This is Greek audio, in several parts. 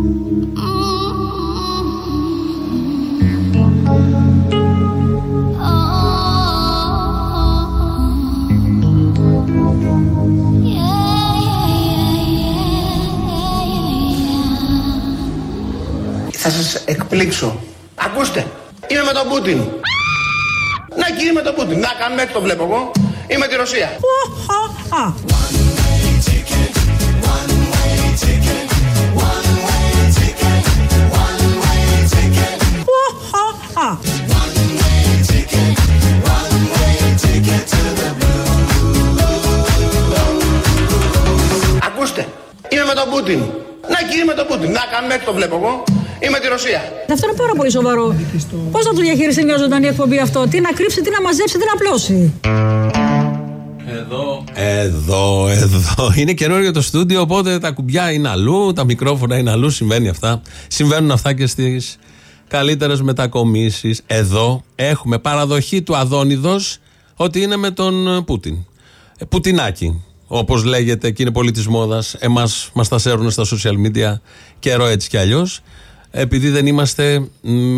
Θα σας εκπλήξω. Ακούστε, είμαι με τον Πούτιν. Να και είμαι με τον Πούτιν. Να κάνουμε το βλέπω εγώ. Είμαι τη Ρωσία. Τον Πούτιν. Να και είμαι με τον Πούτιν. Να κάνουμε το βλέπω εγώ. Είμαι τη Ρωσία. Αυτό είναι πάρα πολύ σοβαρό. Πώς θα το διαχειριστεί μια ζωντανή εκπομπή αυτό, τι να κρύψει, τι να μαζέψει, τι να απλώσει; Εδώ. Εδώ, εδώ. Είναι καινούριο το στούντιο, οπότε τα κουμπιά είναι αλλού, τα μικρόφωνα είναι αλλού. Συμβαίνει αυτά. Συμβαίνουν αυτά και στις καλύτερες μετακομίσεις. Εδώ έχουμε παραδοχή του Αδόνιδος ότι είναι με τον Πούτιν. Ε, Πουτινάκι. Όπως λέγεται και είναι πολύ της μόδας. Εμάς μας τα σέρνουν στα social media καιρό έτσι κι αλλιώς. Επειδή δεν είμαστε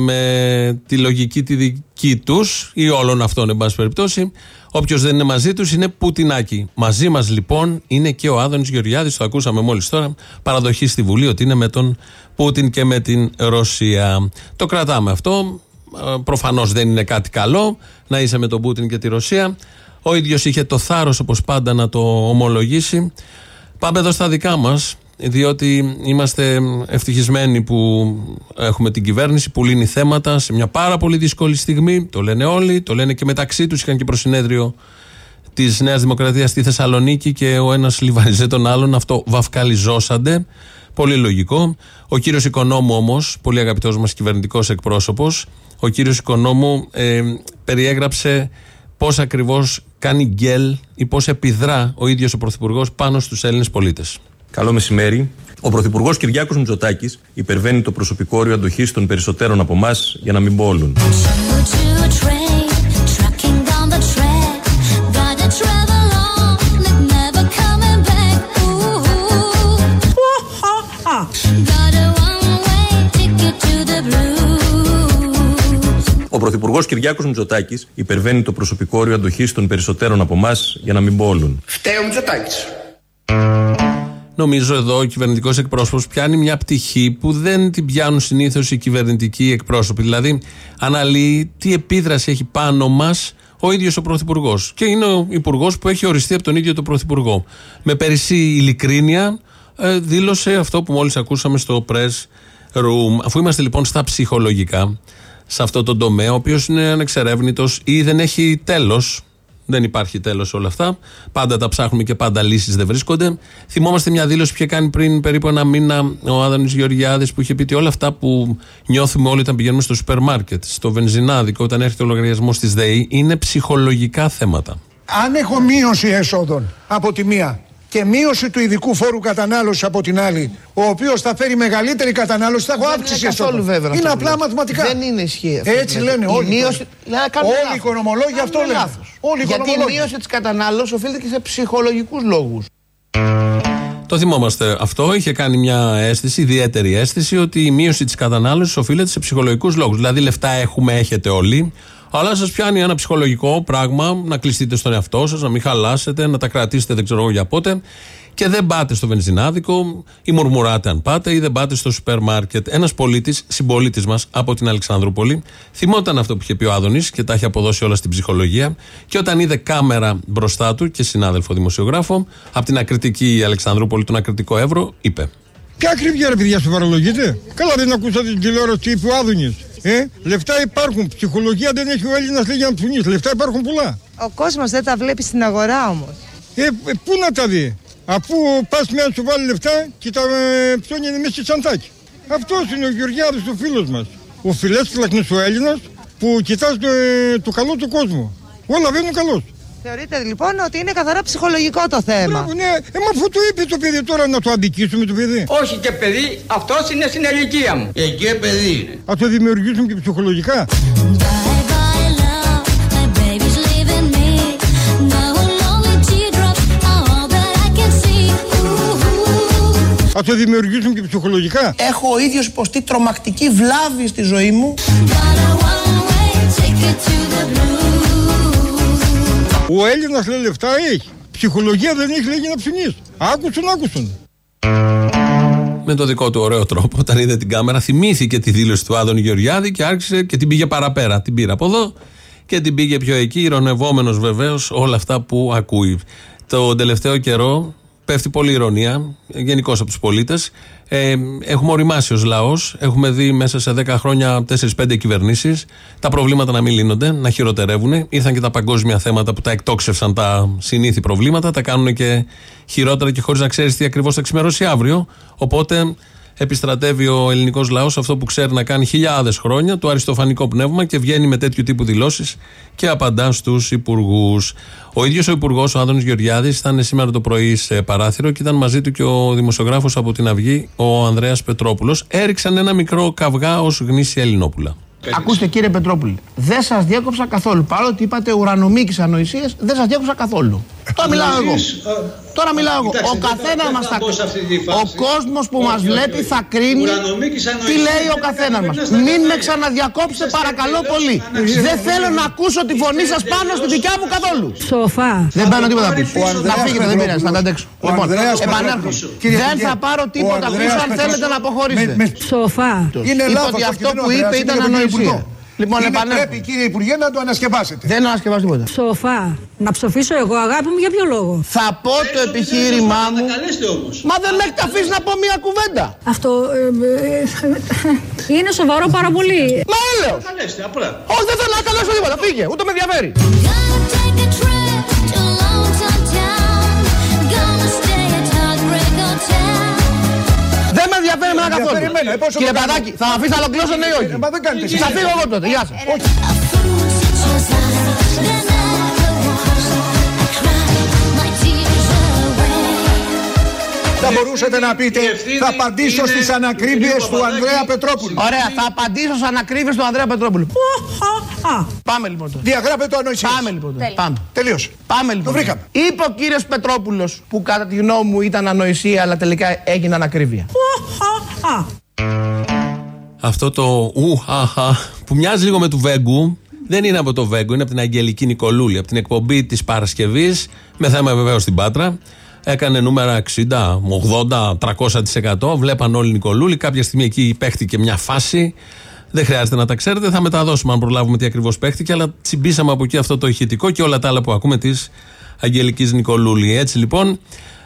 με τη λογική τη δική τους ή όλων αυτών, εν πάση περιπτώσει, όποιος δεν είναι μαζί τους είναι Πουτινάκι. Μαζί μας λοιπόν είναι και ο Άδωνης Γεωργιάδης, το ακούσαμε μόλις τώρα, παραδοχή στη Βουλή ότι είναι με τον Πούτιν και με την Ρωσία. Το κρατάμε αυτό. Προφανώς δεν είναι κάτι καλό να είσαι με τον Πούτιν και τη Ρωσία. Ο ίδιος είχε το θάρρος, όπως πάντα, να το ομολογήσει. Πάμε εδώ στα δικά μας, διότι είμαστε ευτυχισμένοι που έχουμε την κυβέρνηση που λύνει θέματα σε μια πάρα πολύ δύσκολη στιγμή. Το λένε όλοι, το λένε και μεταξύ τους. Είχαν και προσυνέδριο της Νέας Δημοκρατίας στη Θεσσαλονίκη και ο ένας λιβαριζέ τον άλλον. Αυτό βαφκαλιζώσαντε. Πολύ λογικό. Ο κύριος Οικονόμου όμως, πολύ αγαπητός μας κυβερνητικός εκπρόσωπος, ο κύριος Οικονόμου ε, περιέγραψε πώς ακριβώς κάνει γκέλ ή πώς επιδρά ο ίδιος ο Πρωθυπουργός πάνω στους Έλληνες πολίτες. Καλό μεσημέρι. Ο Πρωθυπουργός Κυριάκος Μητσοτάκης υπερβαίνει το προσωπικό όριο αντοχής των περισσότερων από εμάς για να μην πω όλων. Πρωθυπουργός Κυριάκος Μητσοτάκης υπερβαίνει το προσωπικό όριο αντοχής των περισσότερων από εμάς για να μην πω όλων. Φταίει ο Μητσοτάκης. Νομίζω εδώ ο κυβερνητικός εκπρόσωπος πιάνει μια πτυχή που δεν την πιάνουν συνήθως οι κυβερνητικοί εκπρόσωποι. Δηλαδή, αναλύει τι επίδραση έχει πάνω μας ο ίδιος ο Πρωθυπουργός. Και είναι ο Υπουργός που έχει οριστεί από τον ίδιο τον Πρωθυπουργό. Με περισσή ειλικρίνεια ε, δήλωσε αυτό που μόλις ακούσαμε στο press room. Αφού είμαστε λοιπόν στα ψυχολογικά, σε αυτό το τομέα, ο οποίος είναι ανεξερεύνητος ή δεν έχει τέλος. Δεν υπάρχει τέλος όλα αυτά. Πάντα τα ψάχνουμε και πάντα λύσεις δεν βρίσκονται. Θυμόμαστε μια δήλωση που είχε κάνει πριν περίπου ένα μήνα ο Άδωνης Γεωργιάδης που είχε πει ότι όλα αυτά που νιώθουμε όλοι όταν πηγαίνουμε στο σούπερ μάρκετ, στο βενζινάδικο, όταν έρχεται ο λογαριασμός της ΔΕΗ, είναι ψυχολογικά θέματα. Αν έχω μείωση εσόδων από τη μία και μείωση του ειδικού φόρου κατανάλωσης από την άλλη, ο οποίος θα φέρει μεγαλύτερη κατανάλωση, θα έχω Δεν αύξηση είναι καθόλου εσόδων. βέβαιο αυτό Είναι που απλά λέτε. μαθηματικά. Δεν είναι ισχύει αυτό. Έτσι που λένε λέτε. όλοι. Η μείωση... Δηλαδή, κάνουμε Όλοι οι λάθος. οικονομολόγοι αυτό Κάνουμε λένε. λάθος. Όλοι οι Γιατί η οικονομολόγοι. μείωση της κατανάλωσης οφείλεται και σε ψυχολογικούς λόγους. Το θυμόμαστε αυτό. Είχε κάνει μια αίσθηση, ιδιαίτερη αίσθηση, ότι η μείωση της κατανάλωσης οφείλεται σε ψυχολογικούς λόγους. Δηλαδή, λεφτά έχουμε, έχετε όλοι. Αλλά σας πιάνει ένα ψυχολογικό πράγμα να κλειστείτε στον εαυτό σας, να μην χαλάσετε, να τα κρατήσετε δεν ξέρω εγώ για πότε. Και δεν πάτε στο βενζινάδικο, ή μουρμουράτε αν πάτε, ή δεν πάτε στο σούπερ μάρκετ. Ένας πολίτης, συμπολίτης μας από την Αλεξανδρούπολη, θυμόταν αυτό που είχε πει ο Άδωνης και τα έχει αποδώσει όλα στην ψυχολογία. Και όταν είδε κάμερα μπροστά του και συνάδελφο δημοσιογράφο, από την ακριτική Αλεξανδρούπολη, τον ακριτικό Εύρο, είπε. Ποια ακριβιά ρε παιδιά σου παραλογείτε. Καλά δεν ακούσατε την τηλεόραση τι είπε ο Άδωνης. Ε, λεφτά υπάρχουν. Ψυχολογία δεν έχει ο Έλληνας λέει για να ψουνείς. Λεφτά υπάρχουν πολλά. Ο κόσμος δεν τα βλέπει στην αγορά όμως. Ε, ε, πού να τα δει; Αφού πας μια να σου βάλει λεφτά και τα ε, ψώνει μέσα στη σαντάκι. Αυτός είναι ο Γεωργιάδης ο φίλος μας. Ο φιλέσφυλακνος ο Έλληνας που κοιτάς το, ε, το καλό του κόσμου. Όλα βαίνουν καλώς. Θεωρείτε λοιπόν ότι είναι καθαρά ψυχολογικό το θέμα; Μπράβο, ναι. Ε, μα αφού το είπε το παιδί τώρα να το αντικήσουμε το παιδί. Όχι και παιδί, αυτός είναι στην ηλικία μου. Εκεί παιδί είναι. Α το δημιουργήσουν και ψυχολογικά. Θα το δημιουργήσουν και ψυχολογικά. Έχω ο ίδιος υποστεί τρομακτική βλάβη στη ζωή μου. Ο Έλληνας λέει λεφτά έχει. Ψυχολογία δεν έχει λέγει να ψηνείς. Άκουσον, άκουσον. με το δικό του ωραίο τρόπο, όταν είδε την κάμερα, θυμήθηκε τη δήλωση του Άδωνη Γεωργιάδη και άρχισε και την πήγε παραπέρα. Την πήρε από εδώ και την πήγε πιο εκεί, ηρωνευόμενος βεβαίως όλα αυτά που ακούει. Το τελευταίο καιρό πέφτει πολλή ηρωνία γενικώς από τους πολίτες. Ε, έχουμε οριμάσει ως λαός. Έχουμε δει μέσα σε 10 χρόνια 4-5 κυβερνήσεις τα προβλήματα να μην λύνονται, να χειροτερεύουν. Ήρθαν και τα παγκόσμια θέματα που τα εκτόξευσαν τα συνήθη προβλήματα, τα κάνουν και χειρότερα και χωρίς να ξέρεις τι ακριβώς θα ξημερώσει αύριο. Οπότε επιστρατεύει ο ελληνικός λαός αυτό που ξέρει να κάνει χιλιάδες χρόνια, το αριστοφανικό πνεύμα και βγαίνει με τέτοιου τύπου δηλώσεις και απαντά στους υπουργούς. Ο ίδιος ο υπουργός, ο Άδωνης Γεωργιάδης, ήταν σήμερα το πρωί σε παράθυρο και ήταν μαζί του και ο δημοσιογράφος από την Αυγή, ο Ανδρέας Πετρόπουλος. Έριξαν ένα μικρό καυγά ως γνήσια Ελληνόπουλα. Ακούστε κύριε Πετρόπουλη, δεν σας διέκοψα καθόλου. Παρότι είπατε ουρανομίκης ανοησίες, δεν σας διέκοψα καθόλου. Τώρα μιλάω εγώ. Τώρα μιλάω εγώ. Ο καθένας μας θα Ο κόσμος που μας βλέπει θα κρίνει τι λέει ο καθένας μας. Μην με ξαναδιακόψετε, παρακαλώ πολύ. Δεν θέλω να ακούσω τη φωνή σας πάνω στη δικιά μου καθόλου. Σοφά. Δεν παίρνω τίποτα να πει. Ο Ανδρέας Να φύγετε, δεν πειράζει, θα τα αντέξω. Ο Λοιπόν, Ανδρέας επανέρχομαι. Πετρόπουλος. Κύριε Δεν Υπουργέ, θα πάρω ο τίποτα Ανδρέας πίσω αν Πετρόπουλος. θέλετε να αποχωρήσετε. Με- με- Σοφά. Είναι Είπα λάθο ότι αυτό που είπε ήταν ανοησία. Λοιπόν, είναι, επανέρχομαι. πρέπει κύριε Υπουργέ να το ανασκευάσετε. Δεν ανασκευάζω τίποτα. Σοφά. Να ψοφήσω εγώ, αγάπη μου, για ποιο λόγο; Θα πω το επιχείρημά μου. Μα δεν με έχετε αφήσει να πω μία κουβέντα. Αυτό ε, ε, είναι σοβαρό πάρα πολύ. Μα έλεος. Όχι, δεν θέλω να καλέσω τίποτα. Πήγε, ούτε με ενδιαφέρει. Ενδιαφέρει με καθόλου. ενδιαφέρει εμένα, ε, πόσο Κύριε με κάνει. Παδάκη, θα με αφήσει να ολοκληρώσω ναι ή όχι; Ε, μα δεν κάνετε εσείς. Θα φύγω εγώ τότε. Γεια σας. Θα μπορούσατε να πείτε, θα απαντήσω στις ανακρίβειες του Ανδρέα Πετρόπουλου. Ωραία, θα απαντήσω στις ανακρίβειες του Ανδρέα Πετρόπουλου. Α, Πάμε λοιπόν τώρα. Διαγράφε το ανοησίες. Πάμε λοιπόν τώρα. Πάμε. Τελείωσε. Πάμε λοιπόν. Το βρήκαμε. Είπε ο κύριος Πετρόπουλος που κατά τη γνώμη μου ήταν ανοησία αλλά τελικά έγινε ανακρίβεια. α. Αυτό το ουχαχα που μοιάζει λίγο με του Βέγκου δεν είναι από το Βέγκου, είναι από την Αγγελική Νικολούλη, από την εκπομπή της Παρασκευής, με θέμα βεβαίως στην Πάτρα. Έκανε νούμερα 60, 80, 300%. Βλέπαν όλοι Νικολούλη. Κάποια στιγμή εκεί παίχτηκε μια φάση. Δεν χρειάζεται να τα ξέρετε. Θα μεταδώσουμε αν προλάβουμε τι ακριβώς παίχτηκε. Αλλά τσιμπήσαμε από εκεί αυτό το ηχητικό και όλα τα άλλα που ακούμε της Αγγελικής Νικολούλη. Έτσι λοιπόν,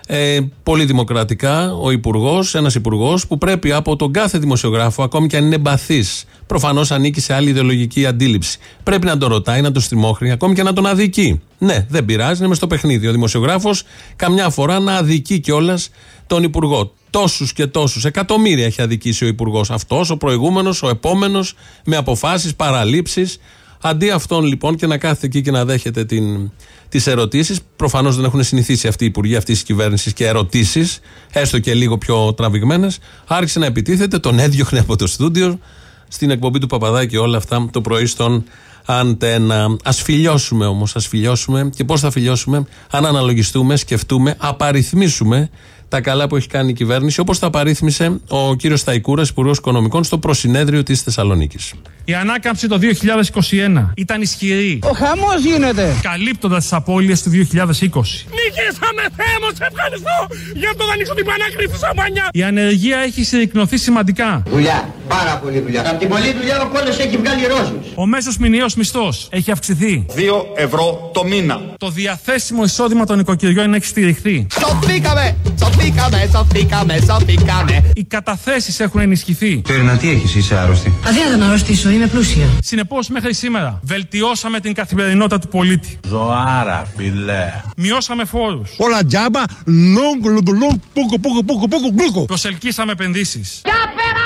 ε, πολύ δημοκρατικά ο Υπουργός, ένας Υπουργός που πρέπει από τον κάθε δημοσιογράφο, ακόμη και αν είναι εμπαθής, προφανώς ανήκει σε άλλη ιδεολογική αντίληψη, πρέπει να τον ρωτάει, να τον στριμώχνει, ακόμη και να τον αδικεί. Ναι, δεν πειράζει, είναι μες στο παιχνίδι. Ο δημοσιογράφος καμιά φορά να αδικεί κιόλας τον Υπουργό. Τόσους και τόσους, εκατομμύρια έχει αδικήσει ο Υπουργός αυτός, ο προηγούμενος, ο επόμενος, με αποφάσεις, παραλήψεις. Αντί αυτόν λοιπόν και να κάθεται εκεί και να δέχεται την, τις ερωτήσεις, προφανώς δεν έχουν συνηθίσει αυτοί οι υπουργοί αυτής της κυβέρνησης και ερωτήσεις, έστω και λίγο πιο τραβηγμένες, άρχισε να επιτίθεται, τον έδιωχνε από το στούντιο στην εκπομπή του Παπαδάκη όλα αυτά το πρωί στον Αντένα. Α φιλιώσουμε όμως, ας φιλιώσουμε. Και πώς θα φιλιώσουμε, αν αναλογιστούμε, σκεφτούμε, απαριθμίσουμε τα καλά που έχει κάνει η κυβέρνηση, όπως τα απαρίθμησε ο κύριος Σταϊκούρας, Υπουργός Οικονομικών, στο προσυνέδριο της Θεσσαλονίκης. Η ανάκαμψη το 2021 ήταν ισχυρή, Ο χαμός γίνεται. καλύπτοντας τις απώλειες του 2020. Νικήσαμε, Θεέ μου, σε ευχαριστώ για αυτό δεν ανοίξω την πανάκριβη σαμπανιά. Η ανεργία έχει συρρυκνωθεί σημαντικά. Δουλειά, πάρα πολύ δουλειά. Από την πολλή δουλειά ο κόλλος έχει βγάλει ρόζους. Ο μέσος μηνιαίος μισθός έχει αυξηθεί. 2 ευρώ το μήνα. Το διαθέσιμο εισόδημα των οικοκυριών έχει στηριχθεί. Σωθήκαμε, σωθήκαμε, σωθήκαμε, σωθήκαμε. Οι καταθέσεις έχουν ενισχυθεί. Τέρνα, τι έχεις, είσαι άρρωστη. Αδεία να αρρωστήσω, είμαι πλούσια. Συνεπώς, μέχρι σήμερα βελτιώσαμε την καθημερινότητα του πολίτη. Ζωάρα, φιλέ. Μειώσαμε φόρους. Όλα τζάμπα, λόγκ, λόγκ, λόγκ, πούκο, πούκο, πούκο, πούκο, πούκο. Προσελκύσαμε επενδύσεις. Για περάστε,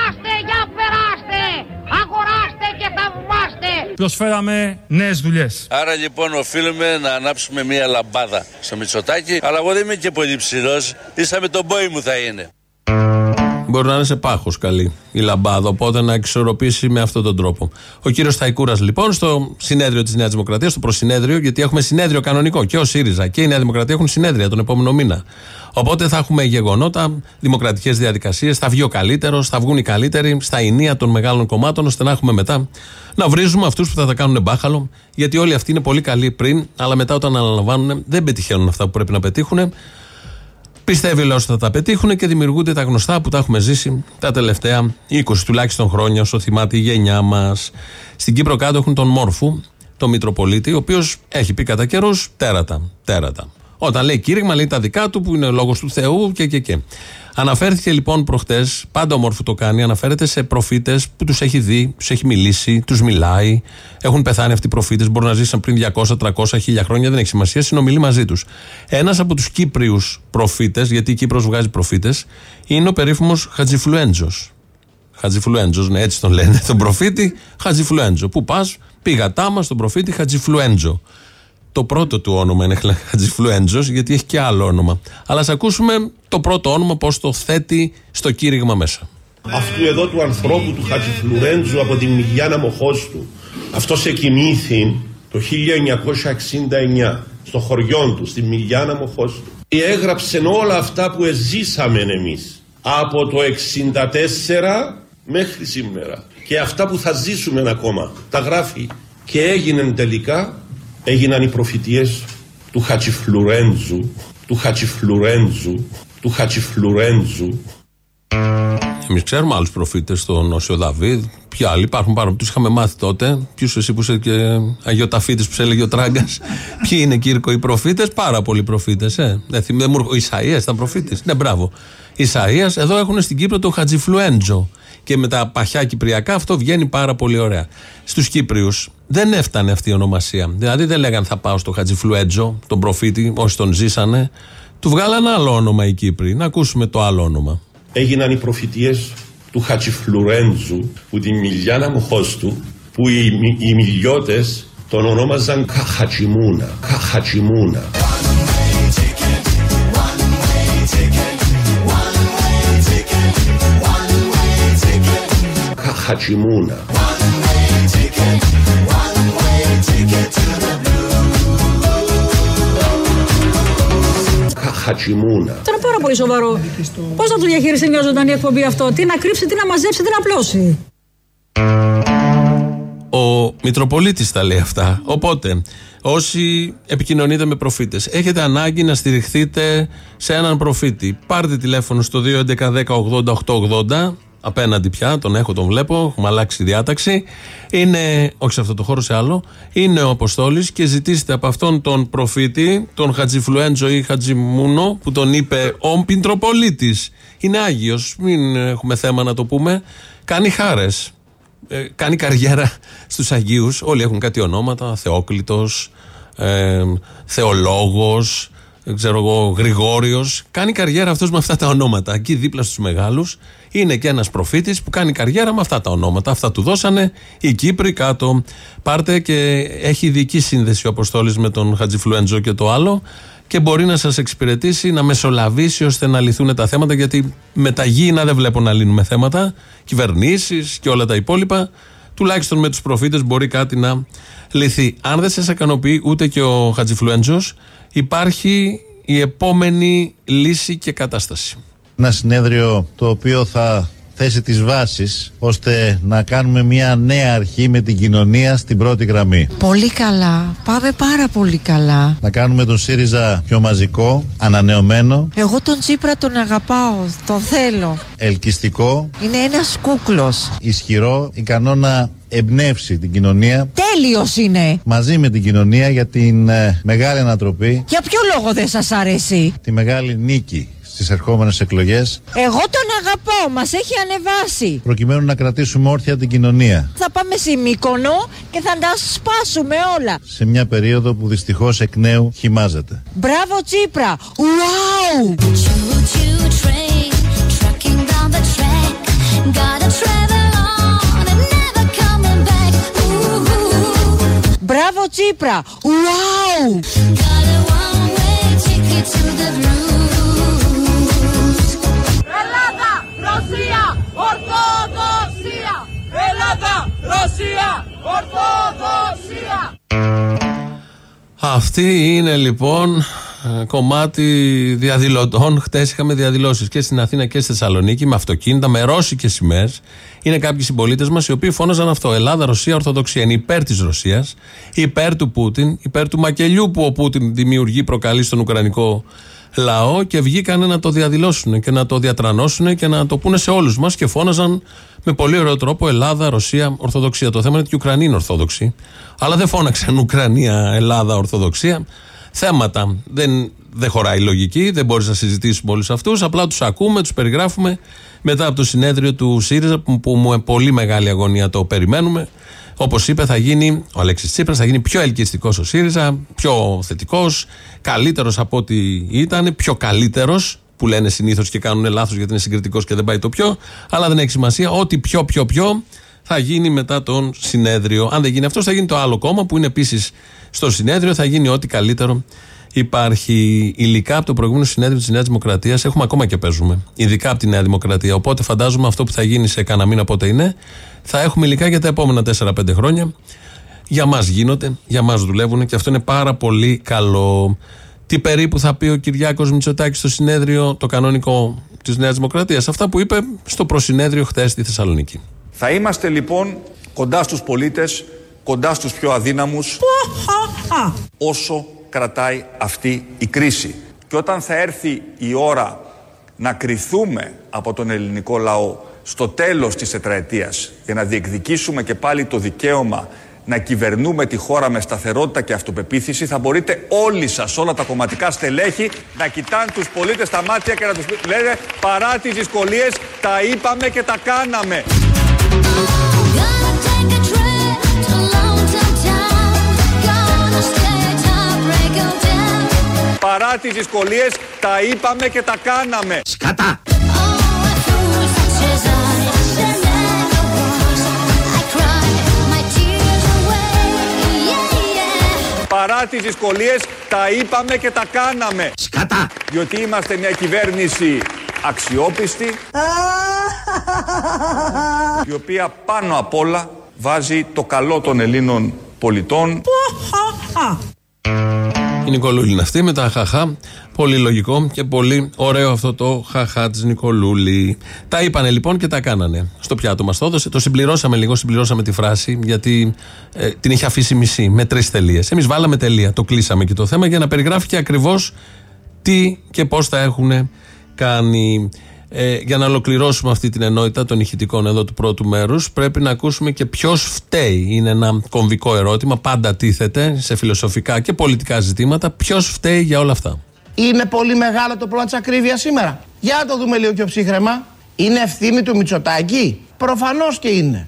Προσφέραμε νέες δουλειές. Άρα λοιπόν οφείλουμε να ανάψουμε μία λαμπάδα στο Μητσοτάκι. Αλλά εγώ δεν είμαι και πολύ ψηλός. Ίσα με τον πόη μου θα είναι. Μπορεί να είναι σε πάχος καλή η λαμπάδα, οπότε να εξορροπήσει με αυτόν τον τρόπο. Ο κύριος Θαϊκούρας, λοιπόν, στο συνέδριο της Νέας Δημοκρατίας, στο προσυνέδριο, γιατί έχουμε συνέδριο κανονικό και ο ΣΥΡΙΖΑ και η Νέα Δημοκρατία έχουν συνέδρια τον επόμενο μήνα. Οπότε θα έχουμε γεγονότα, δημοκρατικές διαδικασίες, θα βγει ο καλύτερος, θα βγουν οι καλύτεροι στα ενία των μεγάλων κομμάτων, ώστε να έχουμε μετά να βρίζουμε αυτούς που θα τα κάνουν μπάχαλο, γιατί όλοι αυτοί είναι πολύ καλοί πριν, αλλά μετά όταν αναλαμβάνουν δεν πετυχαίνουν αυτά που πρέπει να πετύχουν. Πιστεύει ο λαό ότι θα τα πετύχουν και δημιουργούνται τα γνωστά που τα έχουμε ζήσει τα τελευταία 20 τουλάχιστον χρόνια, όσο θυμάται η γενιά μας. Στην Κύπρο κάτω έχουν τον Μόρφου, τον Μητροπολίτη, ο οποίος έχει πει κατά καιρούς τέρατα. Τέρατα. Όταν λέει κήρυγμα, λέει τα δικά του που είναι λόγος του Θεού και και και. Αναφέρθηκε λοιπόν προχτές, πάντα ο Μόρφου το κάνει, αναφέρεται σε προφήτες που τους έχει δει, τους έχει μιλήσει, τους μιλάει. Έχουν πεθάνει αυτοί οι προφήτες, μπορούν να ζήσουν πριν 200, 300, 1000 χρόνια, δεν έχει σημασία, συνομιλεί μαζί τους. Ένας από τους Κύπριους προφήτες, γιατί η Κύπρος βγάζει προφήτες, είναι ο περίφημος Χατζιφλουέντζο. Χατζιφλουέντζο, ναι, έτσι τον λένε. Τον προφήτη Χατζιφλουέντζο. Πού πας, πήγα τάμα στον προφήτη Χατζιφλουέντζο. Το πρώτο του όνομα είναι Χατζιφλουέντζο, γιατί έχει και άλλο όνομα. Αλλά ας ακούσουμε το πρώτο όνομα, πώς το θέτει στο κήρυγμα μέσα. Αυτού εδώ του ανθρώπου του Χατζιφλουρέντζου από την Μιγιάνα Μοχώστου. Αυτός εκοιμήθη το 1969 στο χωριό του, στη Μιγιάνα Μοχώστου. Και έγραψε όλα αυτά που εζήσαμε εμείς από το 64 μέχρι σήμερα. Και αυτά που θα ζήσουμε ακόμα. Τα γράφει. Και έγινε τελικά έγιναν οι προφητείες του Χατσιφλουρέντζου, του Χατσιφλουρέντζου, του Χατσιφλουρέντζου. Εμείς ξέρουμε άλλους προφήτες, τον Όσιο Δαβίδ. Ποιοι άλλοι υπάρχουν πάνω τους είχαμε μάθει τότε. Ποιου εσύ που είσαι και αγιοταφίτης που σε έλεγε ο Τράγκας. Ποιοι είναι Κύρκο οι προφήτες, πάρα πολλοί προφήτες. Ε. Δεν θυμάμαι, ο Ισαία ήταν προφήτης. Ναι, μπράβο. Ισαία, εδώ έχουν στην Κύπρο το Χατζιφλουέντζο. Και με τα παχιά κυπριακά αυτό βγαίνει πάρα πολύ ωραία. Στους Κύπριους δεν έφτανε αυτή η ονομασία. Δηλαδή δεν λέγανε θα πάω στο Χατζιφλουέντζο, τον προφήτη, όσοι τον ζήσανε. Του βγάλανε άλλο όνομα οι Κύπροι. Να ακούσουμε το άλλο όνομα. Έγιναν οι προφητείες του Χατσιφλουρέντζου που την Μιλιάνα Μοχώστου που οι, οι μιλιώτες τον ονόμαζαν Καχατσιμούνα. Καχατσιμούνα. Καχατσιμούνα. Χατσιμούνα. Τώρα πάρα πολύ σοβαρό. Πώς θα το διαχειριστεί μια ζωντανή εκπομπή αυτό, τι να κρύψει, τι να μαζέψει, τι να απλώσει; Ο Μητροπολίτης τα λέει αυτά. Οπότε, όσοι επικοινωνείτε με προφήτες, έχετε ανάγκη να στηριχθείτε σε έναν προφήτη. Πάρτε τηλέφωνο στο 211-10-80-880 απέναντι πια, τον έχω, τον βλέπω, έχουμε αλλάξει διάταξη. Είναι, όχι σε αυτό το χώρο, σε άλλο. Είναι ο Αποστόλης και ζητήστε από αυτόν τον προφήτη, τον Χατζιφλουέντζο ή Χατζιμούνο, που τον είπε ο Πintροπολίτη. Είναι Άγιος, μην έχουμε θέμα να το πούμε. Κάνει χάρες. Ε, κάνει καριέρα στους Αγίους. Όλοι έχουν κάτι ονόματα. Θεόκλητος, ε, Θεολόγος, ξέρω εγώ, Γρηγόριος. Κάνει καριέρα αυτός με αυτά τα ονόματα. Εκεί δίπλα στους μεγάλους είναι και ένας προφήτης που κάνει καριέρα με αυτά τα ονόματα. Αυτά του δώσανε οι Κύπροι κάτω. Πάρτε και έχει ειδική σύνδεση ο Αποστόλης με τον Χατζιφλουέντζο και το άλλο και μπορεί να σας εξυπηρετήσει, να μεσολαβήσει ώστε να λυθούν τα θέματα. Γιατί με τα γήινα δεν βλέπω να λύνουμε θέματα. Κυβερνήσεις και όλα τα υπόλοιπα. Τουλάχιστον με τους προφήτες μπορεί κάτι να λυθεί. Αν δεν σας ικανοποιεί ούτε και ο Χατζιφλουέντζο, υπάρχει η επόμενη λύση και κατάσταση. Ένα συνέδριο το οποίο θα θέσει τις βάσεις ώστε να κάνουμε μια νέα αρχή με την κοινωνία στην πρώτη γραμμή. Πολύ καλά. Πάμε πάρα πολύ καλά. Να κάνουμε τον ΣΥΡΙΖΑ πιο μαζικό, ανανεωμένο. Εγώ τον Τσίπρα τον αγαπάω. Τον θέλω. Ελκυστικό. Είναι ένας κούκλος. Ισχυρό, ικανό να εμπνεύσει την κοινωνία. Τέλειος είναι. Μαζί με την κοινωνία για την ε, μεγάλη ανατροπή. Για ποιο λόγο δεν σας αρέσει; Τη μεγάλη νίκη στις ερχόμενες εκλογές. Εγώ τον αγαπώ, μας έχει ανεβάσει. Προκειμένου να κρατήσουμε όρθια την κοινωνία. Θα πάμε σε Μύκονο και θα τα σπάσουμε όλα. Σε μια περίοδο που δυστυχώς εκ νέου χυμάζεται. Μπράβο Τσίπρα! Wow! Μπράβο Τσίπρα! Wow! Ρωσία! Ορθοδοξία. Αυτή είναι λοιπόν ε, κομμάτι διαδηλωτών. Χτες είχαμε διαδηλώσεις και στην Αθήνα και στη Θεσσαλονίκη με αυτοκίνητα, με ρώσικες σημαίες. Είναι κάποιοι συμπολίτες μας οι οποίοι φώναζαν αυτό. Ελλάδα, Ρωσία, Ορθοδοξία. Είναι υπέρ της Ρωσίας, υπέρ του Πούτιν, υπέρ του μακελιού που ο Πούτιν δημιουργεί, προκαλεί στον Ουκρανικό λαό και βγήκαν να το διαδηλώσουν και να το διατρανώσουν και να το πούνε σε όλους μας και φώναζαν με πολύ ωραίο τρόπο Ελλάδα, Ρωσία, Ορθοδοξία. Το θέμα είναι ότι η Ουκρανία είναι Ορθόδοξη. Αλλά δεν φώναξαν Ουκρανία, Ελλάδα, Ορθοδοξία. Θέματα. Δεν, δεν χωράει η λογική, δεν μπορείς να συζητήσει με όλους αυτούς. Απλά τους ακούμε, τους περιγράφουμε μετά από το συνέδριο του ΣΥΡΙΖΑ που, που με πολύ μεγάλη αγωνία το περιμένουμε. Όπως είπε, θα γίνει ο Αλέξης Τσίπρας, θα γίνει πιο ελκυστικός ο ΣΥΡΙΖΑ, πιο θετικός, καλύτερος από ό,τι ήταν, πιο καλύτερος, που λένε συνήθως και κάνουν λάθος γιατί είναι συγκριτικός και δεν πάει το πιο, αλλά δεν έχει σημασία. Ό,τι πιο, πιο, πιο θα γίνει μετά τον συνέδριο. Αν δεν γίνει αυτός, θα γίνει το άλλο κόμμα που είναι επίσης στο συνέδριο, θα γίνει ό,τι καλύτερο υπάρχει. Υλικά από το προηγούμενο συνέδριο της Νέας Δημοκρατίας έχουμε ακόμα και παίζουμε. Ειδικά από τη Νέα Δημοκρατία. Οπότε φαντάζομαι αυτό που θα γίνει σε κανένα μήνα πότε είναι, θα έχουμε υλικά για τα επόμενα 4-5 χρόνια. Για μας γίνονται, για μας δουλεύουν και αυτό είναι πάρα πολύ καλό. Τι περίπου θα πει ο Κυριάκος Μητσοτάκης στο συνέδριο, το κανονικό της Νέας Δημοκρατίας; Αυτά που είπε στο προσυνέδριο χθες στη Θεσσαλονίκη. Θα είμαστε λοιπόν κοντά στους πολίτες, κοντά στους πιο αδύναμους, όσο κρατάει αυτή η κρίση. Και όταν θα έρθει η ώρα να κριθούμε από τον ελληνικό λαό στο τέλος της τετραετίας για να διεκδικήσουμε και πάλι το δικαίωμα να κυβερνούμε τη χώρα με σταθερότητα και αυτοπεποίθηση θα μπορείτε όλοι σας, όλα τα κομματικά στελέχη να κοιτάνε τους πολίτες στα μάτια και να τους λένε παρά τις δυσκολίες τα είπαμε και τα κάναμε. Παρά τις δυσκολίες τα είπαμε και τα κάναμε. Σκατά! Παρά τις δυσκολίες τα είπαμε και τα κάναμε. Σκατά! Διότι είμαστε μια κυβέρνηση αξιόπιστη η οποία πάνω απ' όλα βάζει το καλό των Ελλήνων πολιτών Η Νικολούλη είναι αυτή με τα χαχά. Πολύ λογικό και πολύ ωραίο αυτό το χαχά της Νικολούλη. Τα είπανε λοιπόν και τα κάνανε. Στο πιάτο μας το έδωσε. Το συμπληρώσαμε λίγο, συμπληρώσαμε τη φράση γιατί ε, την είχε αφήσει μισή με τρεις τελείες. Εμείς βάλαμε τελεία. Το κλείσαμε και το θέμα για να περιγράφει και ακριβώς τι και πώς τα έχουν κάνει. Ε, για να ολοκληρώσουμε αυτή την ενότητα των ηχητικών εδώ του πρώτου μέρους, πρέπει να ακούσουμε και ποιος φταίει. Είναι ένα κομβικό ερώτημα, πάντα τίθεται σε φιλοσοφικά και πολιτικά ζητήματα. Ποιος φταίει για όλα αυτά; Είναι πολύ μεγάλο το πρόβλημα της ακρίβειας σήμερα. Για να το δούμε λίγο πιο ψύχρεμα. Είναι ευθύνη του Μητσοτάκη; Προφανώς και είναι.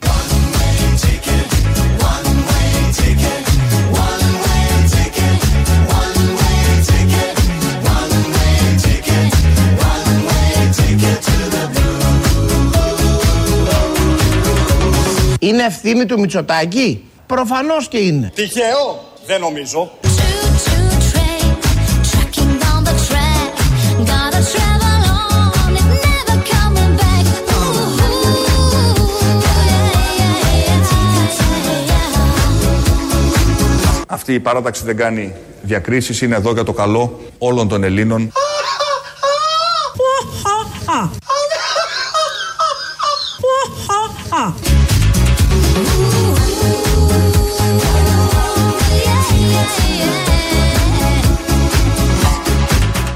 Είναι ευθύνη του Μητσοτάκη; Προφανώς και είναι. Τυχαίο, δεν νομίζω. Αυτή η παράταξη δεν κάνει διακρίσεις, είναι εδώ για το καλό όλων των Ελλήνων.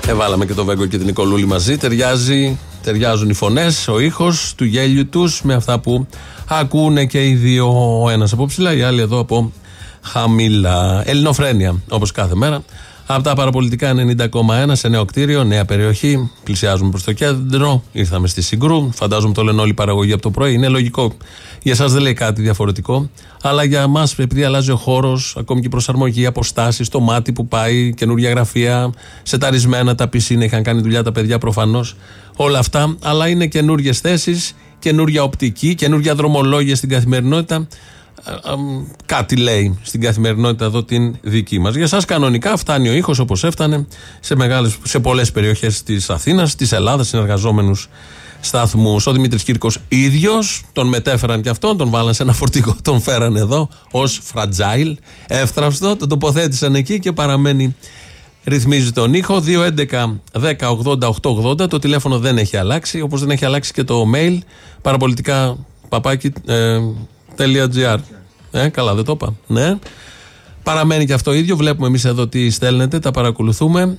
Εβάλαμε και το Βέγκο και την Νικολούλη μαζί. Ταιριάζει, ταιριάζουν οι φωνές, ο ήχος του γέλιου τους με αυτά που ακούνε και οι δύο. Ο ένας από ψηλά, οι άλλοι εδώ από χαμηλά. Ελληνοφρένια, όπως κάθε μέρα. Από τα παραπολιτικά 90,1 σε νέο κτίριο, νέα περιοχή. Πλησιάζουμε προς το κέντρο. Ήρθαμε στη Συγκρού. Φαντάζομαι το λένε όλη η παραγωγή από το πρωί. Είναι λογικό. Για εσάς δεν λέει κάτι διαφορετικό. Αλλά για εμά, επειδή αλλάζει ο χώρος, ακόμη και η προσαρμογή, αποστάσεις, το μάτι που πάει, καινούργια γραφεία, σεταρισμένα τα πισίνα, είχαν κάνει δουλειά τα παιδιά προφανώς. Όλα αυτά. Αλλά είναι καινούργιες θέσεις, καινούργια οπτική, καινούργια δρομολόγια στην καθημερινότητα κάτι λέει στην καθημερινότητα εδώ την δική μας. Για σας κανονικά φτάνει ο ήχος όπως έφτανε σε, μεγάλες, σε πολλές περιοχές της Αθήνας, της Ελλάδας, συνεργαζόμενους σταθμούς. Ο Δημήτρης Κύρκος ίδιος, τον μετέφεραν και αυτόν, τον βάλαν σε ένα φορτηγό, τον φέραν εδώ ως φρατζάιλ, εύθραυστο, τον τοποθέτησαν εκεί και παραμένει. Ρυθμίζει τον ήχο 2.11 10 80 880. Το τηλέφωνο δεν έχει αλλάξει, όπως δεν έχει αλλάξει και το mail παραπολιτικά παπάκι. Ε, .gr. Ε, καλά, δεν το είπα. Ναι. Παραμένει και αυτό ίδιο. Βλέπουμε εμεί εδώ τι στέλνετε, τα παρακολουθούμε.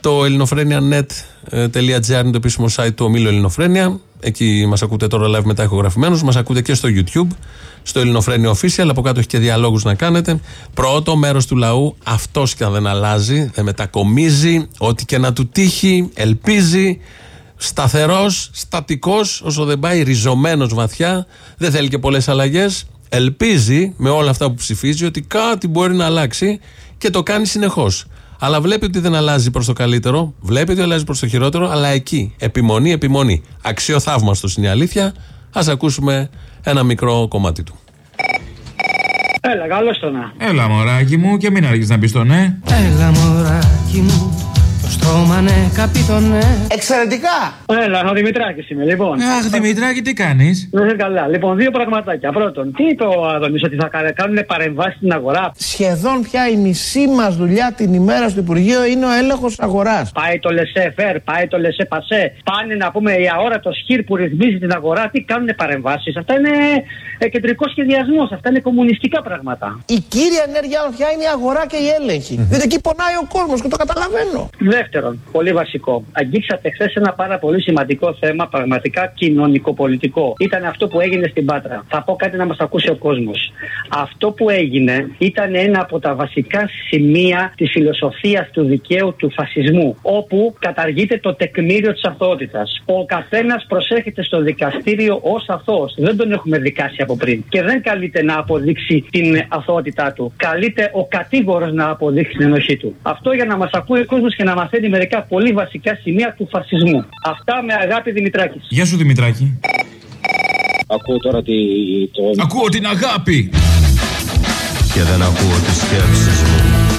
Το ελληνοφρένια.net.gr είναι το επίσημο site του ομίλου Ελληνοφρένια. Εκεί μα ακούτε τώρα live μετά ηχογραφημένου. Μα ακούτε και στο YouTube, στο Ελληνοφρένια Official. Από κάτω έχει και διαλόγου να κάνετε. Πρώτο μέρο του λαού, αυτό και αν δεν αλλάζει, δεν μετακομίζει, ό,τι και να του τύχει, ελπίζει. Σταθερός, στατικός, όσο δεν πάει, ριζωμένος βαθιά. Δεν θέλει και πολλές αλλαγές. Ελπίζει με όλα αυτά που ψηφίζει ότι κάτι μπορεί να αλλάξει και το κάνει συνεχώς. Αλλά βλέπει ότι δεν αλλάζει προς το καλύτερο, βλέπει ότι αλλάζει προς το χειρότερο, αλλά εκεί. Επιμονή, επιμονή. Αξιοθαύμαστος είναι η αλήθεια. Α ακούσουμε ένα μικρό κομμάτι του. Έλα, καλώς το να. Έλα, μωράκι μου, και μην αργείς να πεις το ναι. Έλα, μωράκι μου. Το στόμα ναι, καπίτονε. Εξαιρετικά! Έλα, ο Δημητράκης είμαι, λοιπόν. Αχ, Δημητράκη, τι κάνεις; Να είσαι καλά. Λοιπόν, δύο πραγματάκια. Πρώτον, τι είπε ο Άδωνης ότι θα κα- κάνουν παρεμβάσεις στην αγορά; Σχεδόν πια η μισή μας δουλειά την ημέρα στο Υπουργείο είναι ο έλεγχος αγοράς. Πάει το λεσέ φέρ, πάει το λεσέ πασέ. Πάνε να πούμε η αόρατο σχήρ που ρυθμίζει την αγορά. Τι κάνουν παρεμβάσεις; Αυτά είναι ε, κεντρικός σχεδιασμός. Αυτά είναι κομμουνιστικά πράγματα. Η κύρια ενέργειά μα πια είναι η αγορά και η έλεγχη. Διότι εκεί πονάει ο κόσμος και το καταλαβαίνω. Δεύτερον, πολύ βασικό. Αγγίξατε χθες ένα πάρα πολύ σημαντικό θέμα, πραγματικά κοινωνικο-πολιτικό. Ήταν αυτό που έγινε στην Πάτρα. Θα πω κάτι να μας ακούσει ο κόσμος. Αυτό που έγινε ήταν ένα από τα βασικά σημεία της φιλοσοφίας του δικαίου του φασισμού. Όπου καταργείται το τεκμήριο της αθωότητα. Ο καθένας προσέρχεται στο δικαστήριο ως αθώος. Δεν τον έχουμε δικάσει από πριν. Και δεν καλείται να αποδείξει την αθωότητά του. Καλείται ο κατήγορος να αποδείξει την ενοχή του. Αυτό για να μας ακούει ο κόσμος και να μαθαίνει μερικά πολύ βασικά σημεία του φασισμού. Αυτά με αγάπη Δημητράκης. Γεια σου, Δημητράκη. Ακούω τώρα τη, το... Ακούω την αγάπη. Και δεν ακούω τις σκέψεις μου.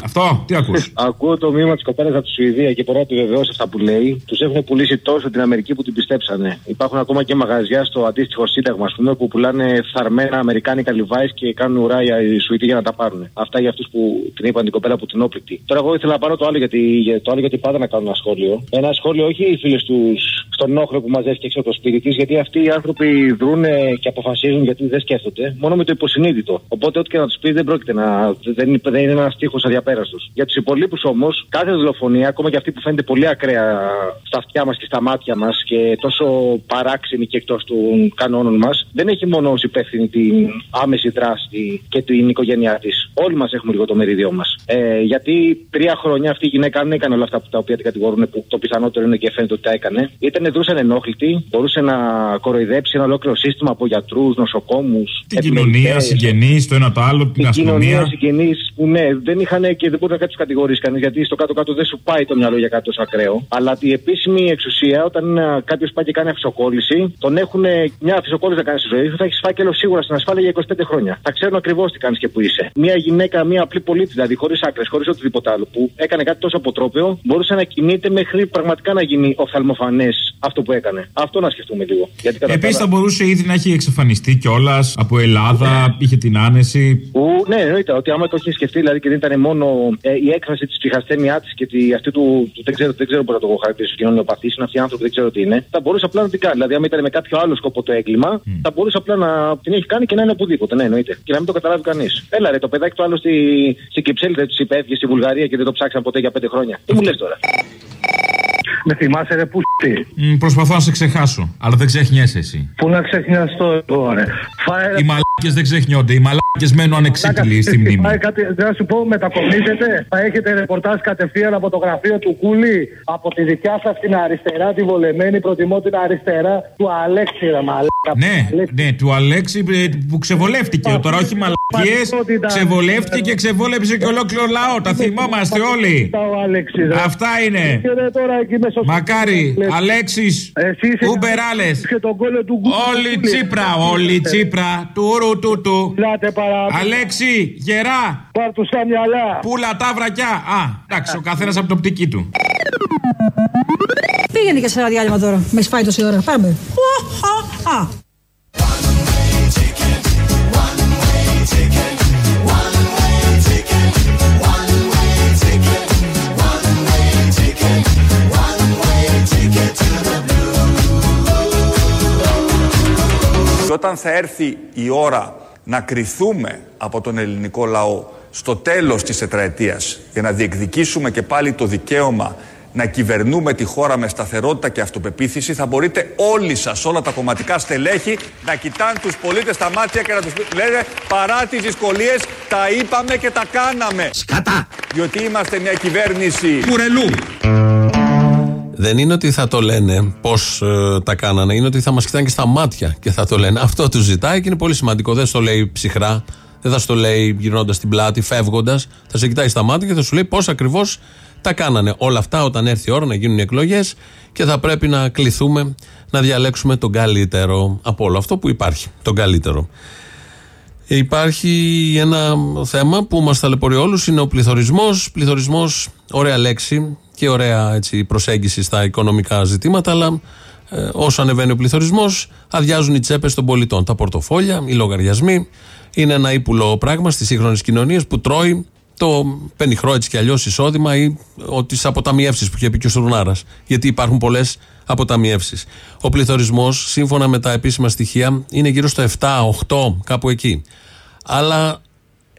Αυτό, τι ακούς; Ακούω το μήνυμα της κοπέλας από τη Σουηδία και μπορώ να επιβεβαιώσω αυτά που λέει. Τους έχουν πουλήσει τόσο την Αμερική που την πιστέψανε. Υπάρχουν ακόμα και μαγαζιά στο αντίστοιχο σύνταγμα, ας πούμε, που πουλάνε φθαρμένα αμερικάνικα λιβάη και κάνουν ουρά οι Σουηδοί για να τα πάρουν. Αυτά για αυτούς που την είπαν την κοπέλα που την όπληκτη. Τώρα, εγώ ήθελα να πάρω το άλλο γιατί, για- το άλλο γιατί πάντα να κάνω ένα σχόλιο. Ένα σχόλιο, όχι οι φίλες τους στον όχρο που μαζεύτηκε έξω από το σπίτι της, γιατί αυτοί οι άνθρωποι δρούν και αποφασίζουν γιατί δεν σκέφτονται, μόνο με το υποσυνείδητο. Οπότε, ό,τι και να τους πεις, δεν πρόκειται να. Δεν, είναι- δεν είναι ένας τείχος αδιαπέραστο. Για τους υπολείπους όμως, κάθε δολοφονία, ακόμα και αυτή που φαίνεται πολύ ακραία στα αυτιά μας και στα μάτια μας και τόσο παράξενη και εκτός των κανόνων μας, δεν έχει μόνο ως υπεύθυνη την άμεση δράση και την οικογένειά της. Όλοι μας έχουμε λίγο το μερίδιό μας. Ε, γιατί τρία χρόνια αυτή η γυναίκα δεν έκανε όλα αυτά που τα οποία την κατηγορούν, που το πιθανότερο είναι και φαίνεται ότι τα έκανε. Ήταν δρούσαν ενόχλητη, μπορούσε να κοροϊδέψει ένα ολόκληρο σύστημα από γιατρούς, νοσοκόμους. Την κοινωνία, συγγενείς, το ένα το άλλο, την Την κοινωνία, αστυνομία. συγγενείς που ναι, δεν είχαν και δεν μπορεί να κάτι του κατηγορήσει κανείς γιατί στο κάτω-κάτω δεν σου πάει το μυαλό για κάτι τόσο ακραίο. Αλλά η επίσημη εξουσία, όταν κάποιος πάει και κάνει αφισοκόλληση, τον έχουν μια αφισοκόλληση να κάνει στη ζωή σου, θα έχεις φάκελο σίγουρα στην ασφάλεια για 25 χρόνια. Θα ξέρουν ακριβώς τι κάνεις και που είσαι. Μια γυναίκα, μια απλή πολίτη, δηλαδή χωρίς άκρες, χωρίς οτιδήποτε άλλο, που έκανε κάτι τόσο αποτρόπαιο, μπορούσε να κινείται μέχρι πραγματικά να γίνει οφθαλμοφανές αυτό που έκανε. Αυτό να σκεφτούμε λίγο. Γιατί κατά τα Επίσης θα άλλα- μπορούσε ήδη να έχει εξαφανιστεί κιόλας από Ελλάδα, είχε την άνεση. Που, ναι, εννοείται ότι άμα το είχε σκεφτεί, δηλαδή και δεν ήταν μόνο ε, η έκφραση της ψυχασθένειάς της και τη, αυτή του, του. Δεν ξέρω, δεν ξέρω πώς να το χαρακτηρίσω. Κοινωνιοπαθή είναι αυτοί οι άνθρωποι, δεν ξέρω τι είναι. Θα μπορούσε απλά να την κάνει. Δηλαδή, άμα ήταν με κάποιο άλλο σκοπό το έγκλημα, θα μπορούσε απλά να την έχει κάνει και να είναι οπουδήποτε. Ναι, εννοείται. Και να μην το καταλάβει κανείς. Έλα, ρε, το παιδάκι του άλλο στη, στη Κυψέλη δεν τους είπε, έφυγε στη Βουλγαρία και δεν το ψάξαν ποτέ για πέντε χρόνια. Τι μου λες τώρα; Με θυμάσαι ρε που Μ, προσπαθώ να σε ξεχάσω, αλλά δεν ξεχνιέσαι εσύ. Πού να ξεχνιαστώ εγώ ρε. Φάε Οι μαλάκε δεν ξεχνιόνται, οι μαλάκες μένουν ανεξίτηλοι στη μνήμη. Πάει κάτι, να σου πω, μετακομίζετε. Θα έχετε ρεπορτάζ κατευθείαν από το γραφείο του Κούλη. Από τη δικιά σας την αριστερά, τη βολεμένη. Προτιμώ την αριστερά του Αλέξη, ρε μαλάκα. Ναι, ναι, του Αλέξη ε, που ξεβολεύτηκε. Τώρα όχι μαλακίες, ξεβολεύτηκε και ξεβόλεψε και ολόκληρο λαό. Τα θυμόμαστε όλοι. Ο Αλέξης, ρε. Αυτά είναι. Και ρε, τώρα εκεί μέσα στο- Μακάρι, Λες, Αλέξη, Εσύ είσαι Ούμπεράλες. και τον κόλλο του Γκου- Όλοι Κούλη. Τσίπρα, όλοι Τσίπρα. Τουρου του του. Μιλάτε παρά. Αλέξη, γερά. Πάρ' του στα μυαλά. Πούλα τα βρακιά. Α, εντάξει, ο καθένας από την οπτική του. Πήγαινε και σε ένα διάλειμμα τώρα. Με σπάει τόση ώρα. Πάμε. Α, όταν θα έρθει η ώρα να κριθούμε από τον ελληνικό λαό στο τέλος της τετραετίας για να διεκδικήσουμε και πάλι το δικαίωμα να κυβερνούμε τη χώρα με σταθερότητα και αυτοπεποίθηση θα μπορείτε όλοι σας, όλα τα κομματικά στελέχη να κοιτάνε τους πολίτες στα μάτια και να τους λένε παρά τις δυσκολίες τα είπαμε και τα κάναμε. Σκατά! Διότι είμαστε μια κυβέρνηση κουρελού. Δεν είναι ότι θα το λένε πώς τα κάνανε, είναι ότι θα μας κοιτάνε και στα μάτια και θα το λένε. Αυτό τους ζητάει και είναι πολύ σημαντικό. Δεν στο λέει ψυχρά, δεν θα στο λέει γυρνώντας την πλάτη, φεύγοντας. Θα σε κοιτάει στα μάτια και θα σου λέει πώς ακριβώς τα κάνανε. Όλα αυτά όταν έρθει η ώρα να γίνουν οι εκλογές και θα πρέπει να κληθούμε να διαλέξουμε τον καλύτερο από όλο αυτό που υπάρχει. Τον καλύτερο. Υπάρχει ένα θέμα που μας ταλαιπωρεί όλους, είναι ο πληθωρισμός. Πληθωρισμός, ωραία λέξη και ωραία έτσι, προσέγγιση στα οικονομικά ζητήματα, αλλά ε, όσο ανεβαίνει ο πληθωρισμός, αδειάζουν οι τσέπες των πολιτών. Τα πορτοφόλια, οι λογαριασμοί. Είναι ένα ύπουλο πράγμα στις σύγχρονες κοινωνίες που τρώει το πενιχρό έτσι κι αλλιώς εισόδημα ή τις αποταμιεύσεις που είχε πει και ο Σουρνάρα. Γιατί υπάρχουν πολλές αποταμιεύσεις. Ο πληθωρισμός, σύμφωνα με τα επίσημα στοιχεία, είναι γύρω στο 7-8, κάπου εκεί. Αλλά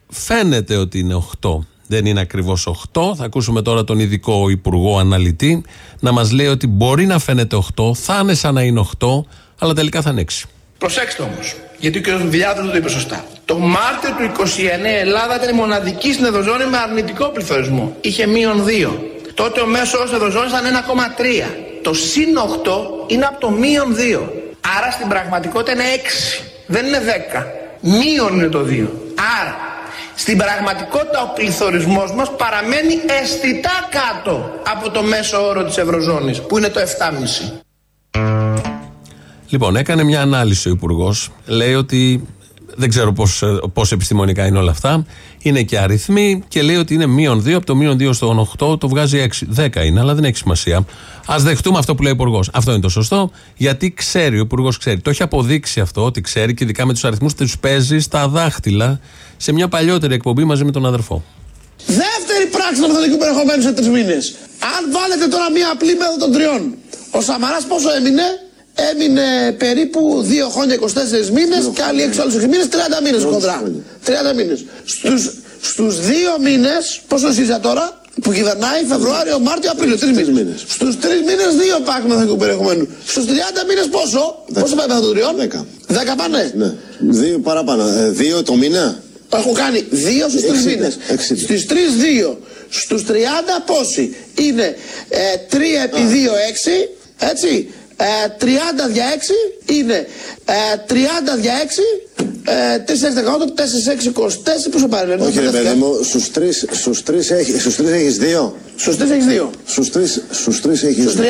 φαίνεται ότι είναι 8. Δεν είναι ακριβώς 8. Θα ακούσουμε τώρα τον ειδικό υπουργό αναλυτή να μας λέει ότι μπορεί να φαίνεται 8, θα είναι σαν να είναι 8, αλλά τελικά θα είναι 6. Προσέξτε όμως, γιατί ο κ. Βιλιάδρο το είπε σωστά. Το Μάρτιο του 29 η Ελλάδα ήταν η μοναδική στην Ευρωζώνη με αρνητικό πληθωρισμό. Είχε μείον 2. Τότε ο μέσος όρο Ευρωζώνης ήταν 1,3. Το συν 8 είναι από το μείον 2. Άρα στην πραγματικότητα είναι 6. Δεν είναι 10. Μείον είναι το 2. Άρα στην πραγματικότητα ο πληθωρισμός μας παραμένει αισθητά κάτω από το μέσο όρο της Ευρωζώνης που είναι το 7,5. Λοιπόν, έκανε μια ανάλυση ο Υπουργός. Λέει ότι δεν ξέρω πώς επιστημονικά είναι όλα αυτά. Είναι και αριθμοί και λέει ότι είναι μείον 2. Από το μείον 2 στο 8 το βγάζει 6. 10 είναι, αλλά δεν έχει σημασία. Α δεχτούμε αυτό που λέει ο Υπουργός. Αυτό είναι το σωστό, γιατί ξέρει, ο Υπουργός ξέρει. Το έχει αποδείξει αυτό ότι ξέρει και ειδικά με τους αριθμούς τους παίζει στα δάχτυλα σε μια παλιότερη εκπομπή μαζί με τον αδερφό. Δεύτερη πράξη του μεθοδικού περιεχομένου σε τρεις μήνες. Αν βάλετε τώρα μία απλή μέθοδο των τριών, ο Σαμαράς πόσο έμεινε, έμεινε περίπου 2 χρόνια 24 μήνες και άλλοι 6 άλλους 6 μήνες, 30 μήνες κοντρά. 30 μήνες. Στους στους δύο μήνες, πόσο ΣΥΡΙΖΑ τώρα, που κυβερνάει Φεβρουάριο, Μάρτιο, Απρίλιο, τρεις μήνες. Στους τρεις μήνες, δύο πάκου μεθοδικού περιεχομένου. Στους 30 μήνες πόσο, πόσο πάει μεθοδο τριών, 10. 10 πάνε; Ναι. Δύο παραπάνω. Ε, δύο το μήνα; Έχω κάνει δύο στους τρεις μήνες. Στις τρεις δύο. Στους 30 πόσοι; Είναι ε, 3 επί 2 6. Έτσι. Ε, 30 δια 6 είναι ε, 30 δια 6 ε, 4 18, 4 6 24 πόσο πάρει Όχι ρε παιδί μου, στους 3, στους 3, έχεις, στους 3 έχεις 2 Στους 3 έχεις 2 Στους 3, στους 3 έχεις Στους 30,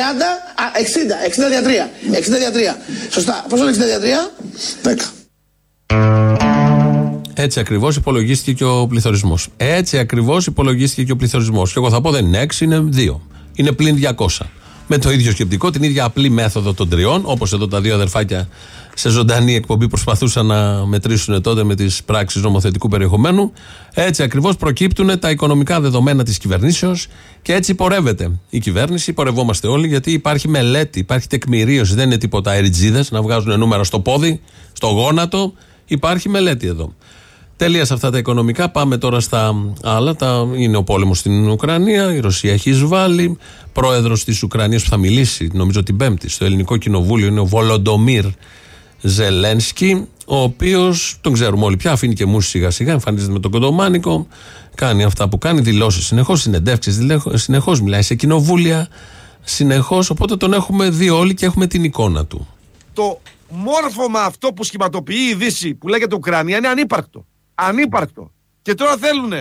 α, 60, 60 δια 3 60 δια 3 Σωστά, πόσο είναι 60 δια 3 10 έτσι ακριβώς υπολογίστηκε και ο πληθωρισμός. Έτσι ακριβώς υπολογίστηκε και ο πληθωρισμός. Και εγώ θα πω δεν είναι 6, είναι 2. Είναι πλην 200. Με το ίδιο σκεπτικό, την ίδια απλή μέθοδο των τριών, όπως εδώ τα δύο αδερφάκια σε ζωντανή εκπομπή προσπαθούσαν να μετρήσουν τότε με τις πράξεις νομοθετικού περιεχομένου. Έτσι ακριβώς προκύπτουν τα οικονομικά δεδομένα της κυβερνήσεως και έτσι πορεύεται η κυβέρνηση. Πορευόμαστε όλοι γιατί υπάρχει μελέτη, υπάρχει τεκμηρίωση. Δεν είναι τίποτα αεριτζίδες να βγάζουν νούμερα στο πόδι, στο γόνατο. Υπάρχει μελέτη εδώ. Τέλεια σε αυτά τα οικονομικά. Πάμε τώρα στα άλλα. Τα... Είναι ο πόλεμος στην Ουκρανία. Η Ρωσία έχει εισβάλει. Πρόεδρος της Ουκρανίας που θα μιλήσει, νομίζω την Πέμπτη, στο Ελληνικό Κοινοβούλιο είναι ο Βολοντομίρ Ζελένσκι, ο οποίος τον ξέρουμε όλοι πια, αφήνει και μουσική σιγά σιγά, εμφανίζεται με τον κοντομάνικο, κάνει αυτά που κάνει, δηλώσεις συνεχώς, συνεντεύξεις συνεχώς, μιλάει σε κοινοβούλια συνεχώς. Οπότε τον έχουμε δει όλοι και έχουμε την εικόνα του. Το μόρφωμα αυτό που σχηματοποιεί η Δύση που λέγεται Ουκρανία είναι ανύπαρκτο. Ανύπαρκτο. Και τώρα θέλουν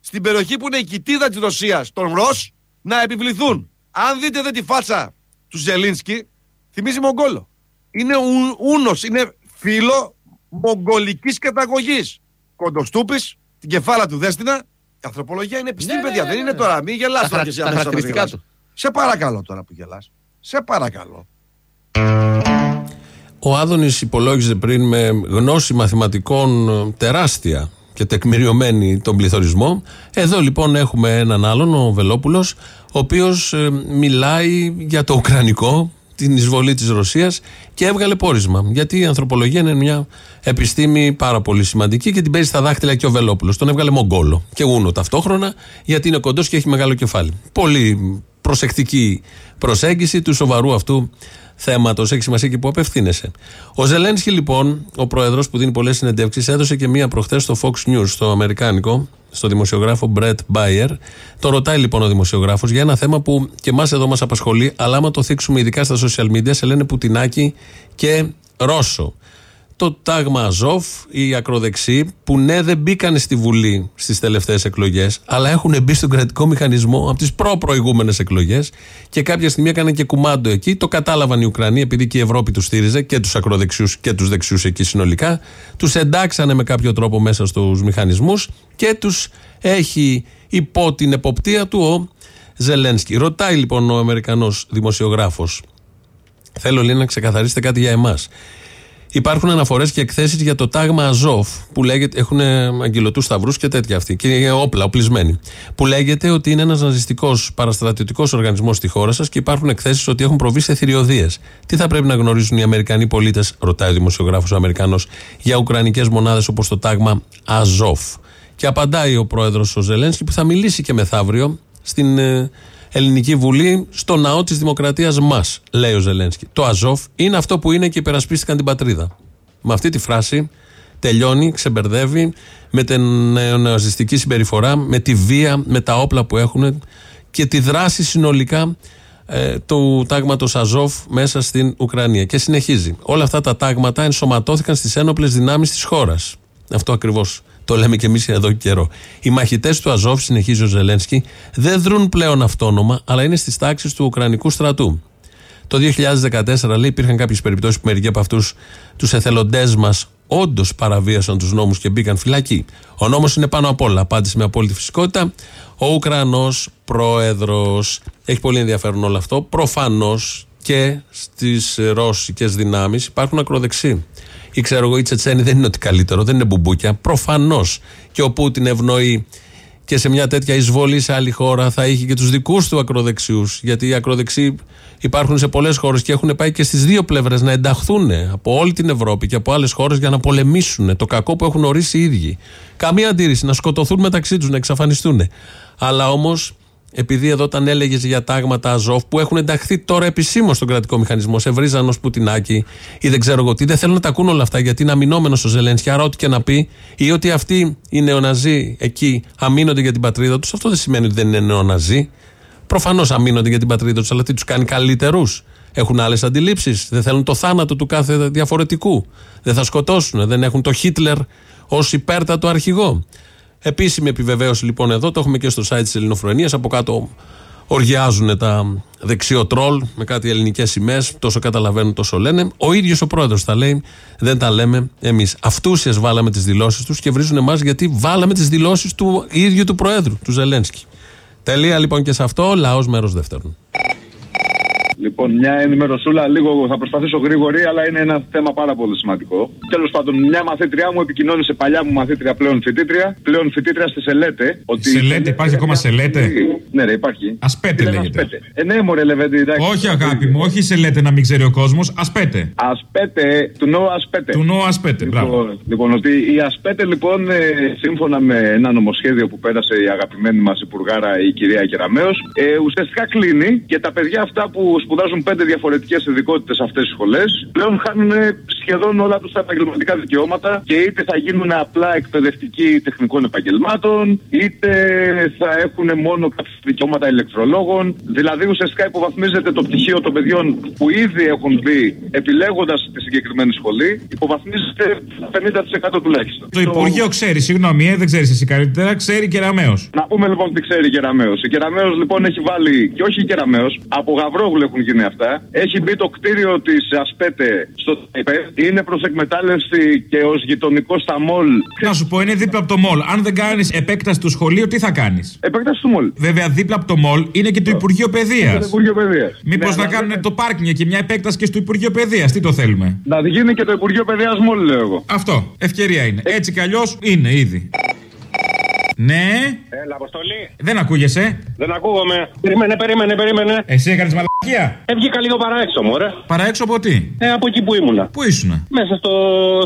στην περιοχή που είναι η κοιτίδα της Ρωσίας, τον Ρος, να επιβληθούν. Αν δείτε δε τη φάτσα του Ζελίνσκι, θυμίζει Μογγόλο. Είναι ούνος, είναι φίλο μογγολικής καταγωγής. Κοντοστούπης, την κεφάλα του Δέστηνα. Η ανθρωπολογία είναι επιστήμη, Ναι, παιδιά. ναι, Δεν ναι, είναι ναι. τώρα. Μην γελάς Τα τώρα χαρα- και εσύ τα αμέσως χαρακτηριστικά να γελάς. Σε παρακαλώ τώρα που γελάς. Σε παρακαλώ. Ο Άδωνης υπολόγιζε πριν με γνώση μαθηματικών ε, τεράστια και τεκμηριωμένη τον πληθωρισμό. Εδώ λοιπόν έχουμε έναν άλλον, ο Βελόπουλος, ο οποίος ε, μιλάει για το Ουκρανικό, την εισβολή της Ρωσίας και έβγαλε πόρισμα. Γιατί η ανθρωπολογία είναι μια επιστήμη πάρα πολύ σημαντική και την παίζει στα δάχτυλα και ο Βελόπουλος. Τον έβγαλε Μογγόλο και Ούνο ταυτόχρονα γιατί είναι κοντός και έχει μεγάλο κεφάλι. Πολύ προσεκτική προσέγγιση του σοβαρού αυτού θέματος. Έχει σημασία και που απευθύνεσαι. Ο Ζελένσκι, λοιπόν, ο πρόεδρος που δίνει πολλές συνεντεύξεις, έδωσε και μία προχθές στο Fox News, στο Αμερικάνικο, στο δημοσιογράφο Brett Bayer. Το ρωτάει λοιπόν ο δημοσιογράφος για ένα θέμα που και εμάς εδώ μας απασχολεί, αλλά άμα το θίξουμε ειδικά στα social media, σε λένε Πουτινάκι και Ρώσο το τάγμα Αζόφ, οι ακροδεξοί, που ναι δεν μπήκαν στη Βουλή στις τελευταίες εκλογές, αλλά έχουν μπει στον κρατικό μηχανισμό από τις προ-προηγούμενες εκλογές και κάποια στιγμή έκαναν και κουμάντο εκεί. Το κατάλαβαν οι Ουκρανοί, επειδή και η Ευρώπη τους στήριζε και τους ακροδεξιούς και τους δεξιούς εκεί συνολικά. Τους εντάξανε με κάποιο τρόπο μέσα στους μηχανισμούς και τους έχει υπό την εποπτεία του ο Ζελένσκι. Ρωτάει λοιπόν ο Αμερικανός δημοσιογράφος, Θέλω λέει να ξεκαθαρίσετε κάτι για εμάς. Υπάρχουν αναφορές και εκθέσεις για το τάγμα Αζόφ, που λέγεται, έχουν αγγελωτούς σταυρούς και τέτοια αυτοί, και όπλα, οπλισμένοι. Που λέγεται ότι είναι ένας ναζιστικός παραστρατιωτικός οργανισμός στη χώρα σας και υπάρχουν εκθέσεις ότι έχουν προβεί σε θηριωδίες. Τι θα πρέπει να γνωρίζουν οι Αμερικανοί πολίτες, ρωτάει ο δημοσιογράφος ο Αμερικανός, για ουκρανικές μονάδες όπως το τάγμα Αζόφ. Και απαντάει ο πρόεδρος ο Ζελένσκι, που θα μιλήσει και μεθαύριο στην ε, Ελληνική Βουλή στο ναό της Δημοκρατίας μας, λέει ο Ζελένσκι. Το Αζόφ είναι αυτό που είναι και υπερασπίστηκαν την πατρίδα. Με αυτή τη φράση τελειώνει, ξεμπερδεύει με την νεοναζιστική συμπεριφορά, με τη βία, με τα όπλα που έχουν και τη δράση συνολικά ε, του τάγματος Αζόφ μέσα στην Ουκρανία. Και συνεχίζει. Όλα αυτά τα τάγματα ενσωματώθηκαν στις ένοπλες δυνάμεις της χώρας. Αυτό ακριβώς το λέμε και εμείς εδώ και καιρό. Οι μαχητές του Αζόφ, συνεχίζει ο Ζελένσκι, δεν δρούν πλέον αυτόνομα, αλλά είναι στις τάξεις του Ουκρανικού στρατού. Το 2014, λέει, υπήρχαν κάποιες περιπτώσεις που μερικοί από αυτούς τους εθελοντές μας όντως παραβίασαν τους νόμους και μπήκαν φυλακοί. Ο νόμος είναι πάνω απ' όλα. Απάντησε με απόλυτη φυσικότητα ο Ουκρανός πρόεδρος. Έχει πολύ ενδιαφέρον όλο αυτό. Προφανώς και στις ρώσικες δυνάμεις υπάρχουν ακροδεξιοί ή ξέρω εγώ, οι Τσετσένοι δεν είναι ότι καλύτερο, δεν είναι μπουμπούκια. Προφανώς και ο Πούτιν ευνοεί και σε μια τέτοια εισβολή σε άλλη χώρα θα είχε και τους δικούς του ακροδεξιούς. Γιατί οι ακροδεξιοί υπάρχουν σε πολλές χώρες και έχουν πάει και στις δύο πλευρές να ενταχθούν από όλη την Ευρώπη και από άλλες χώρες για να πολεμήσουν το κακό που έχουν ορίσει οι ίδιοι. Καμία αντίρρηση, να σκοτωθούν μεταξύ τους, να εξαφανιστούν. Αλλά όμως επειδή εδώ όταν έλεγες για τάγματα Αζόφ που έχουν ενταχθεί τώρα επισήμως στον κρατικό μηχανισμό, σε βρίζαν ως Πουτινάκι ή δεν ξέρω εγώ τι, δεν θέλουν να τα ακούν όλα αυτά γιατί είναι αμυνόμενος ο Ζελένσκι. Άρα, ό,τι και να πει, ή ότι αυτοί οι νεοναζί εκεί αμήνονται για την πατρίδα τους, αυτό δεν σημαίνει ότι δεν είναι νεοναζί. Προφανώς αμήνονται για την πατρίδα τους, αλλά τι τους κάνει καλύτερους. Έχουν άλλες αντιλήψεις. Δεν θέλουν το θάνατο του κάθε διαφορετικού. Δεν θα σκοτώσουν. Δεν έχουν το Χίτλερ ως υπέρτατο αρχηγό. Επίσημη επιβεβαίωση λοιπόν εδώ, το έχουμε και στο site της Ελληνοφρονίας. Από κάτω οργιάζουν τα δεξιό τρόλ με κάτι ελληνικές σημαίες. Τόσο καταλαβαίνουν, τόσο λένε. Ο ίδιος ο πρόεδρος τα λέει, δεν τα λέμε εμείς. Αυτούσιες βάλαμε τις δηλώσεις τους και βρίζουν εμάς γιατί βάλαμε τις δηλώσεις του ίδιου του Προέδρου, του Ζελένσκι. Τελεία λοιπόν και σε αυτό, λαός μέρος δεύτερον. Λοιπόν, μια ενημερωσούλα λίγο θα προσπαθήσω γρήγορη, αλλά είναι ένα θέμα πάρα πολύ σημαντικό. Τέλος πάντων, μια μαθήτριά μου επικοινώνησε παλιά μου μαθήτρια πλέον φοιτήτρια, πλέον φοιτήτρια στη Σελέτε. Ότι Σελέτε, υπάρχει ακόμα Σελέτε. Ναι, ρε, υπάρχει. Ασπέτε λέγεται. Ασπέτε. Ε, ναι, μωρέ, Λεβέντη, εντάξει. Όχι, αγάπη μου, όχι Σελέτε να μην ξέρει ο κόσμος. Ασπέτε. Ασπέτε, του νόου Ασπέτε. Του νόου Ασπέτε, μπράβο. Λοιπόν, λοιπόν, ότι η Ασπέτε, λοιπόν, ε, σύμφωνα με ένα νομοσχέδιο που πέρασε η αγαπημένη μας υπουργάρα η κυρία Κεραμέο, ε, ουσιαστικά κλείνει και τα παιδιά αυτά που σπουδάζουν πέντε διαφορετικές ειδικότητες σε αυτές τις σχολές, πλέον χάνουν σχεδόν όλα τους τα επαγγελματικά δικαιώματα και είτε θα γίνουν απλά εκπαιδευτικοί τεχνικών επαγγελμάτων, είτε θα έχουν μόνο κάποια δικαιώματα ηλεκτρολόγων. Δηλαδή ουσιαστικά υποβαθμίζεται το πτυχίο των παιδιών που ήδη έχουν μπει επιλέγοντας τη συγκεκριμένη σχολή, υποβαθμίζεται 50% τουλάχιστον. Το Υπουργείο ξέρει, συγγνώμη, ε, δεν ξέρει εσύ καλύτερα, ξέρει Κεραμαίο. Να πούμε λοιπόν τι ξέρει Κεραμαίο. Η Κεραμαίο λοιπόν έχει βάλει, και όχι η Κεραμαίο, από Γαβρόγλου έχουν γίνει αυτά. Έχει μπει το κτίριο της Ασπέτε στο ΤΑΙΠΕΔ είναι προς εκμετάλλευση και ως γειτονικό στα μολ. Να σου πω, είναι δίπλα από το μολ. Αν δεν κάνεις επέκταση του σχολείου, τι θα κάνεις; Επέκταση του μολ. Βέβαια, δίπλα από το μολ είναι και το Υπουργείο Παιδείας. Το Υπουργείο Παιδείας. Μήπως Ναι, να αλλά κάνουν το πάρκινγκ και μια επέκταση και στο Υπουργείο Παιδείας. Τι το θέλουμε; Να γίνει και το Υπουργείο Παιδείας μόλι, λέω εγώ. Αυτό. Ευκαιρία είναι. Έτσι κι αλλιώς είναι ήδη. Ναι. Έλα, Αποστολή. Δεν ακούγεσαι. Δεν ακούγομαι. Περίμενε, περίμενε, περίμενε. Εσύ έκανες μαλακία. Έβγηκα λίγο παράεξω μου, ρε. Παραέξω από τι; Ε, από εκεί που ήμουνα. Πού ήσουνα; Μέσα στο,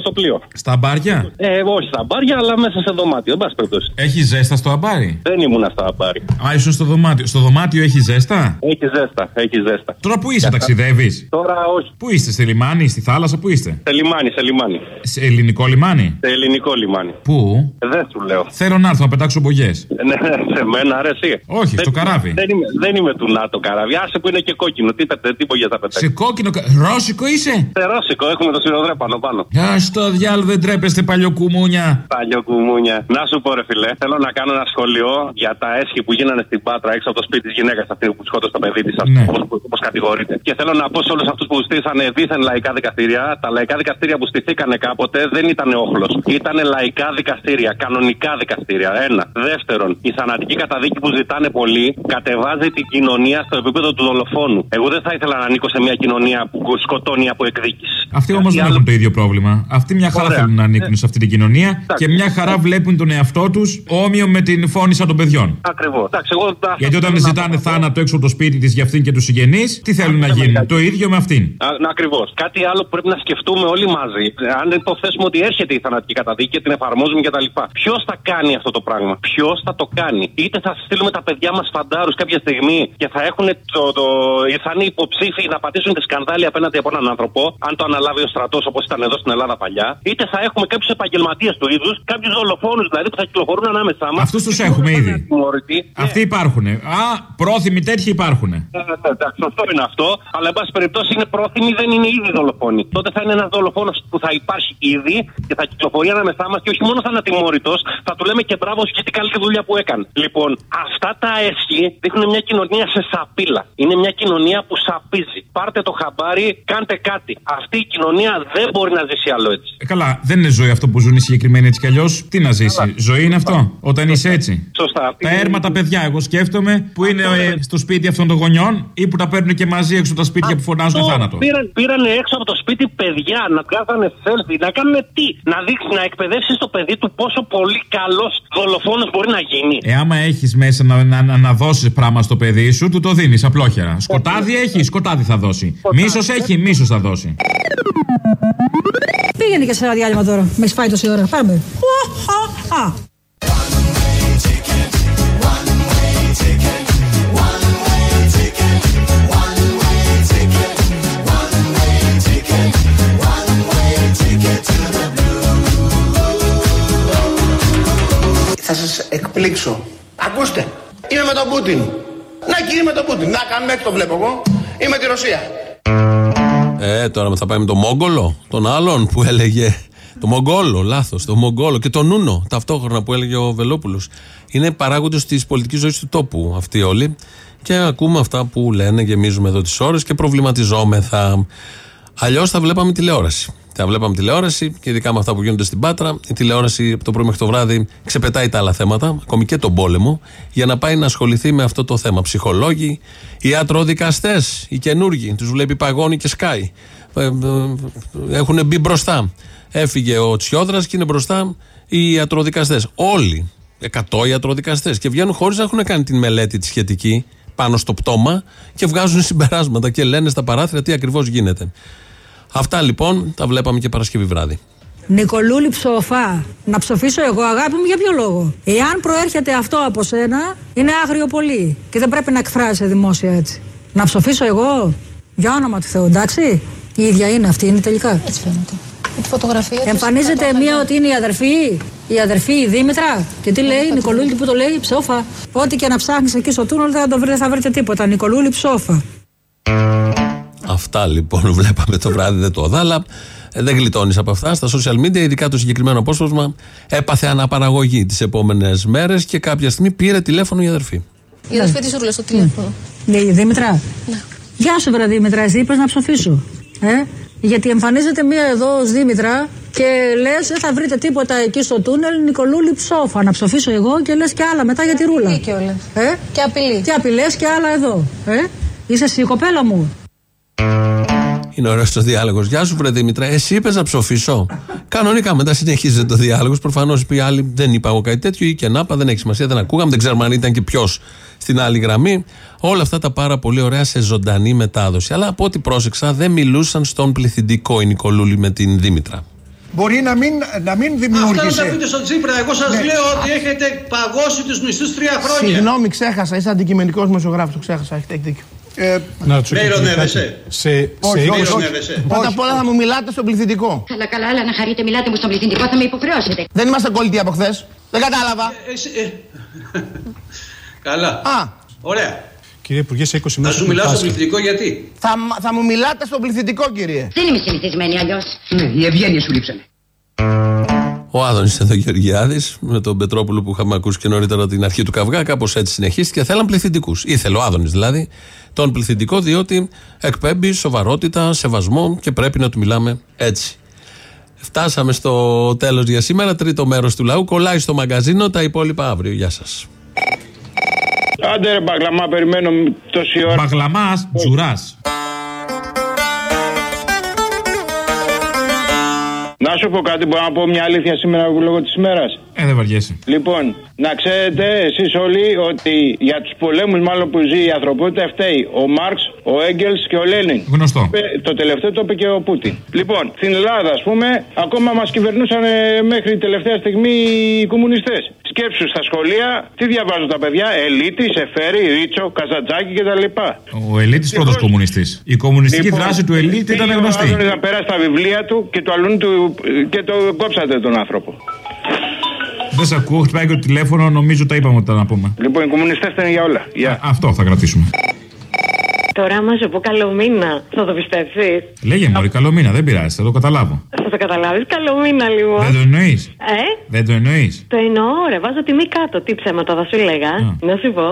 στο πλοίο. Στα μπάρια; Ε, όχι στα μπάρια, αλλά μέσα σε δωμάτιο. Εν πάση περιπτώσει. Έχει ζέστα στο αμπάρι; Δεν ήμουνα στα μπάρι. Α, ήσουν στο δωμάτιο. Στο δωμάτιο έχει ζέστα; Έχει ζέστα, έχει ζέστα. Τώρα που είσαι, ταξιδεύεις; Τώρα όχι. Πού είστε, στη λιμάνι, στη θάλασσα, πού είστε; Σε λιμάνι, σε λιμάνι. Σε ελληνικό λιμάνι; Σε ελληνικό λιμάνι. Πού; Δεν σου λέω. Θέλω να έρθω να πετάξω μπογιές. Ε, Ναι, σε μένα, ρε, εσύ. Όχι, στο καράβι. Δεν είμαι, δεν είμαι του ΝΑΤΟ καράβι. Άσε που είναι και κόκκινο. Τι, τι, τι μπογιές θα πετάξει. Σε κόκκινο. κα- Ρώσικο είσαι; Σε ρώσικο, έχουμε το σιροδρέ πάνω πάνω. Α στο διάλογο δεν τρέπεστε παλιοκουμούνια. Παλιό κουμούνια. Να σου πω, ρε φιλέ, θέλω να κάνω ένα σχολείο για τα έσχη που γίνανε στην Πάτρα έξω από το σπίτι της γυναίκας αυτή που σκότωσε το παιδί της, Ναι. όπω κατηγορείται. Και θέλω να πω σε όλους αυτούς που στήσανε δίθεν λαϊκά δικαστήρια, τα λαϊκά δικαστήρια που στηθήκανε κάποτε δεν ήταν όχλος. Ήταν λαϊκά δικαστήρια, κανονικά δικαστήρια. Ένα. Δεύτερον, η θανατική καταδίκη που ζητάνε πολλοί κατεβάζει την κοινωνία στο επίπεδο του δολοφόνου. Εγώ δεν θα ήθελα να ανήκω σε μια κοινωνία που σκοτώνει από εκδίκηση. Αυτοί όμως δεν έχουν το ίδιο πρόβλημα. Αυτοί μια χαρά Ωραία. θέλουν να ανήκουν σε αυτή την κοινωνία Εντάξει. και μια χαρά βλέπουν τον εαυτό τους όμοιο με την φώνησα των παιδιών. Ακριβώς. Εντάξει, εγώ τα- Γιατί όταν ζητάνε θάνατο έξω από το σπίτι της για αυτήν και τους συγγενείς, τι θέλουν να γίνουν; Το ίδιο με αυτήν. Ακριβώς. Κάτι άλλο που πρέπει να σκεφτούμε όλοι μαζί. Αν υποθέσουμε ότι έρχεται η θανατική καταδίκη και την εφαρμόζουμε κτλ. Ποιος θα κάνει αυτό το πράγμα, ποιος θα το κάνει; Είτε θα στείλουμε τα παιδιά μας φαντάρου κάποια στιγμή και θα έχουν το, το, θα είναι υποψήφιοι να πατήσουν τη σκανδάλη απέναντι από έναν άνθρωπο, αν το αναλάβει ο στρατός όπως ήταν εδώ στην Ελλάδα παλιά. Είτε θα έχουμε κάποιους επαγγελματίες του είδους, κάποιους δολοφόνους δηλαδή που θα κυκλοφορούν ανάμεσά μας. Αυτούς τους έχουμε ήδη. Αυτοί υπάρχουν. Α, πρόθυμοι τέτοιοι υπάρχουν. Ε, Εντάξει, σωστό είναι αυτό, αλλά εν πάση περιπτώσει είναι πρόθυμοι, δεν είναι ήδη δολοφόνοι. Τότε θα είναι ένας δολοφόνος που θα υπάρχει ήδη και θα κυκλοφορεί ανάμεσά μας και όχι μόνος θα είναι ατιμόρυτο, θα του λέμε και μπράβο σου για την καλή δουλειά που έκανε. Λοιπόν, αυτά τα έσχη δείχνουν μια κοινωνία σε σαπίλα. Είναι μια κοινωνία που σαπίζει. Πάρτε το χαμπάρι, κάντε κάτι. Αυτή η κοινωνία δεν μπορεί να ζήσει άλλο έτσι. Ε, καλά, δεν είναι ζωή αυτό που ζουν οι συγκεκριμένοι έτσι κι αλλιώς. Τι να ζήσει. Ζωή είναι αυτό. Όταν είσαι έτσι. Σωστά. Τα έρματα παιδιά, εγώ σκέφτομαι που είναι ε, στο σπίτι αυτών των γονιών ή που τα παίρνουν και μαζί έξω από τα σπίτια που φωνάζουν Αυτό. θάνατο. Πήραν, πήραν έξω από το σπίτι παιδιά να βγάζανε selfie, να κάνουν τι. Να δείξει, να εκπαιδεύσεις το παιδί του πόσο πολύ καλός δολοφόνος μπορεί να γίνει. Ε, άμα έχεις μέσα να, να, να, να δώσεις πράγμα στο παιδί σου, του το δίνεις απλόχερα. Σκοτάδι έχει, σκοτάδι θα δώσει. Μίσος έχει, μίσος θα δώσει. Πήγαινε και σε ένα διάλειμμα τώρα. Με έχει φάει τόση ώρα. Πάμε. Ου, α, α. Θα σας εκπλήξω. Ακούστε, είμαι με τον Πούτιν. Να κύριε με τον Πούτιν. Να κάνουμε έτσι το βλέπω εγώ. Είμαι τη Ρωσία. Ε, τώρα θα πάει με τον Μόγκολο, τον άλλον που έλεγε. Το Μογγόλο, λάθος. Το Μογγόλο και τον Νούνο ταυτόχρονα που έλεγε ο Βελόπουλος. Είναι παράγοντες της πολιτικής ζωής του τόπου αυτοί όλοι. Και ακούμε αυτά που λένε, γεμίζουμε εδώ τις ώρες και προβληματιζόμεθα. Αλλιώς θα βλέπαμε τηλεόραση. Θα βλέπαμε τηλεόραση και ειδικά με αυτά που γίνονται στην Πάτρα. Η τηλεόραση από το πρωί μέχρι το βράδυ ξεπετάει τα άλλα θέματα, ακόμη και τον πόλεμο, για να πάει να ασχοληθεί με αυτό το θέμα. Ψυχολόγοι, ιατροδικαστέ, οι καινούργοι, τους βλέπει παγώνει και σκάει. Ε, ε, Έχουν μπει μπροστά. Έφυγε ο Τσιόδρας και είναι μπροστά οι ιατροδικαστέ. Όλοι. 100 ιατροδικαστέ. Και βγαίνουν χωρίς να έχουν κάνει την μελέτη τη σχετική πάνω στο πτώμα και βγάζουν συμπεράσματα και λένε στα παράθυρα τι ακριβώς γίνεται. Αυτά λοιπόν τα βλέπαμε και Παρασκευή βράδυ. Νικολούλη ψοφά. Να ψοφήσω εγώ, αγάπη μου, για ποιο λόγο; Εάν προέρχεται αυτό από σένα, είναι άγριο πολύ. Και δεν πρέπει να εκφράζεσαι δημόσια έτσι. Να ψοφήσω εγώ, για όνομα του Θεού, εντάξει. Η ίδια είναι αυτή, είναι τελικά. Έτσι φαίνεται. τη φωτογραφία τους Εμφανίζεται κάτω μία από ότι είναι η αδερφή, η αδερφή η Δήμητρα. Και τι λέει, Νικολούλη που το λέει, ψόφα. Ό,τι και να ψάχνεις εκεί στο τούνελ δεν θα, το βρει, δεν θα βρείτε τίποτα. Νικολούλη ψόφα. Αυτά λοιπόν βλέπαμε το βράδυ, δεν το είδα, αλλά ε, δεν γλιτώνεις από αυτά. Στα social media, ειδικά το συγκεκριμένο απόσπασμα, έπαθε αναπαραγωγή τις επόμενες μέρες και κάποια στιγμή πήρε τηλέφωνο η αδερφή. Η αδερφή της Ρούλα στο τηλέφωνο. Ναι, η Δήμητρα. Γεια σου, βρε Δήμητρα, εσύ είπες να ψοφήσω. Ε; Γιατί εμφανίζεται μία εδώ ως Δήμητρα και λες, δεν θα βρείτε τίποτα εκεί στο τούνελ. Νικολούλη ψόφα. Να ψοφήσω εγώ και λες και άλλα μετά για τη ρούλα. Ε; Και απειλή. Και απειλές και άλλα εδώ. Ε; Είσαι εσύ, κοπέλα μου. Είναι ωραίος ο διάλογος. Γεια σου, βρε Δήμητρα. Εσύ είπες να ψοφήσω. Κανονικά μετά συνεχίζεται το διάλογος. Προφανώς οι άλλοι δεν είπα εγώ κάτι τέτοιο ή και να είπα, δεν έχει σημασία, δεν ακούγαμε, δεν ξέρουμε αν ήταν και ποιος στην άλλη γραμμή. Όλα αυτά τα πάρα πολύ ωραία σε ζωντανή μετάδοση. Αλλά από ό,τι πρόσεξα δεν μιλούσαν στον πληθυντικό η Νικολούλη με την Δήμητρα. Μπορεί να μην, να μην δημιούργησε. Αυτά να τα πείτε στον Τσίπρα. Εγώ σας Ναι. λέω ότι έχετε παγώσει τους μισθούς τρία χρόνια. Συγγνώμη, ξέχασα. Είσαι αντικειμενικός δημοσιογράφος. Το ξέχασα. Έχετε έχετε δίκιο. Ε, να του Με ηρωνεύεσαι. Σε, όχι, σε όχι, 20 ηρωνεύεσαι. Πρώτα απ' όλα θα μου μιλάτε στον πληθυντικό. Καλά, καλά, αλλά να χαρείτε, μιλάτε μου στον πληθυντικό, θα με υποχρεώσετε. Δεν είμαστε κολλητοί από χθες. Δεν κατάλαβα. Εσύ, ε, Καλά. Α, Ωραία. Κύριε Υπουργέ, σε 20 Να μέρες. σου μιλάω στο πληθυντικό γιατί; θα, μ- θα μου μιλάτε στον πληθυντικό, κύριε. Δεν είμαι συνηθισμένη αλλιώς. Ναι, οι ευγένειε σου λείψανε. Ο Άδωνης εδώ Γεωργιάδη, με τον Πετρόπουλο που είχαμε ακούσει και νωρίτερα την αρχή του καυγά, κάπως έτσι συνεχίστηκε. Θέλαν πληθυντικούς. Ήθελε ο Άδωνης δηλαδή τον πληθυντικό, διότι εκπέμπει σοβαρότητα, σεβασμό και πρέπει να του μιλάμε έτσι. Φτάσαμε στο τέλος για σήμερα. Τρίτο μέρος του λαού. Κολλάει στο μαγκαζίνο. Τα υπόλοιπα αύριο. Γεια σας. Άντε ρε μπαγλαμά, περιμένω τόση ώρα. Μπαγλαμά, τζουράς. Να σου πω κάτι, μπορώ να πω μια αλήθεια σήμερα λόγω της ημέρα. Ε, δεν βαριέσαι. Λοιπόν, να ξέρετε εσείς όλοι ότι για τους πολέμους μάλλον που ζει η ανθρωπότητα φταίει ο Μάρξ, ο Έγκελς και ο Λένιν. Γνωστό. Ε, Το τελευταίο το είπε και ο Πούτιν. Λοιπόν, στην Ελλάδα, ας πούμε, ακόμα μας κυβερνούσαν ε, μέχρι τελευταία στιγμή οι κομμουνιστές. Σκέψου στα σχολεία, τι διαβάζουν τα παιδιά, Ελίτης, Εφέρη, Ρίτσο, Καζατζάκη κτλ. Ο Ελίτης πρώτος κομμουνιστής. Η κομμουνιστική Λοιπόν, δράση του Ελίτη ήταν πήγε ο γνωστή. Άδωνης να περάσει τα βιβλία του και το αλλούν του και το κόψατε τον άνθρωπο. Δεν σε ακούω, χτυπάει και το τηλέφωνο, νομίζω τα είπαμε ότι ήταν να πούμε. Λοιπόν, οι κομμουνιστές ήταν για όλα. Γεια. Αυτό θα κρατήσουμε. Τώρα, άμα σου πω καλό μήνα, θα το πιστέψεις; Λέγε μωρή, καλό μήνα, δεν πειράζει, θα το καταλάβω. Θα το καταλάβεις. Καλό μήνα, λίγο. Δεν το εννοείς; Ε, Δεν το εννοείς; το εννοώ, ρε. Βάζω τιμή κάτω. Τι ψέματα θα σου έλεγα. Να σου πω.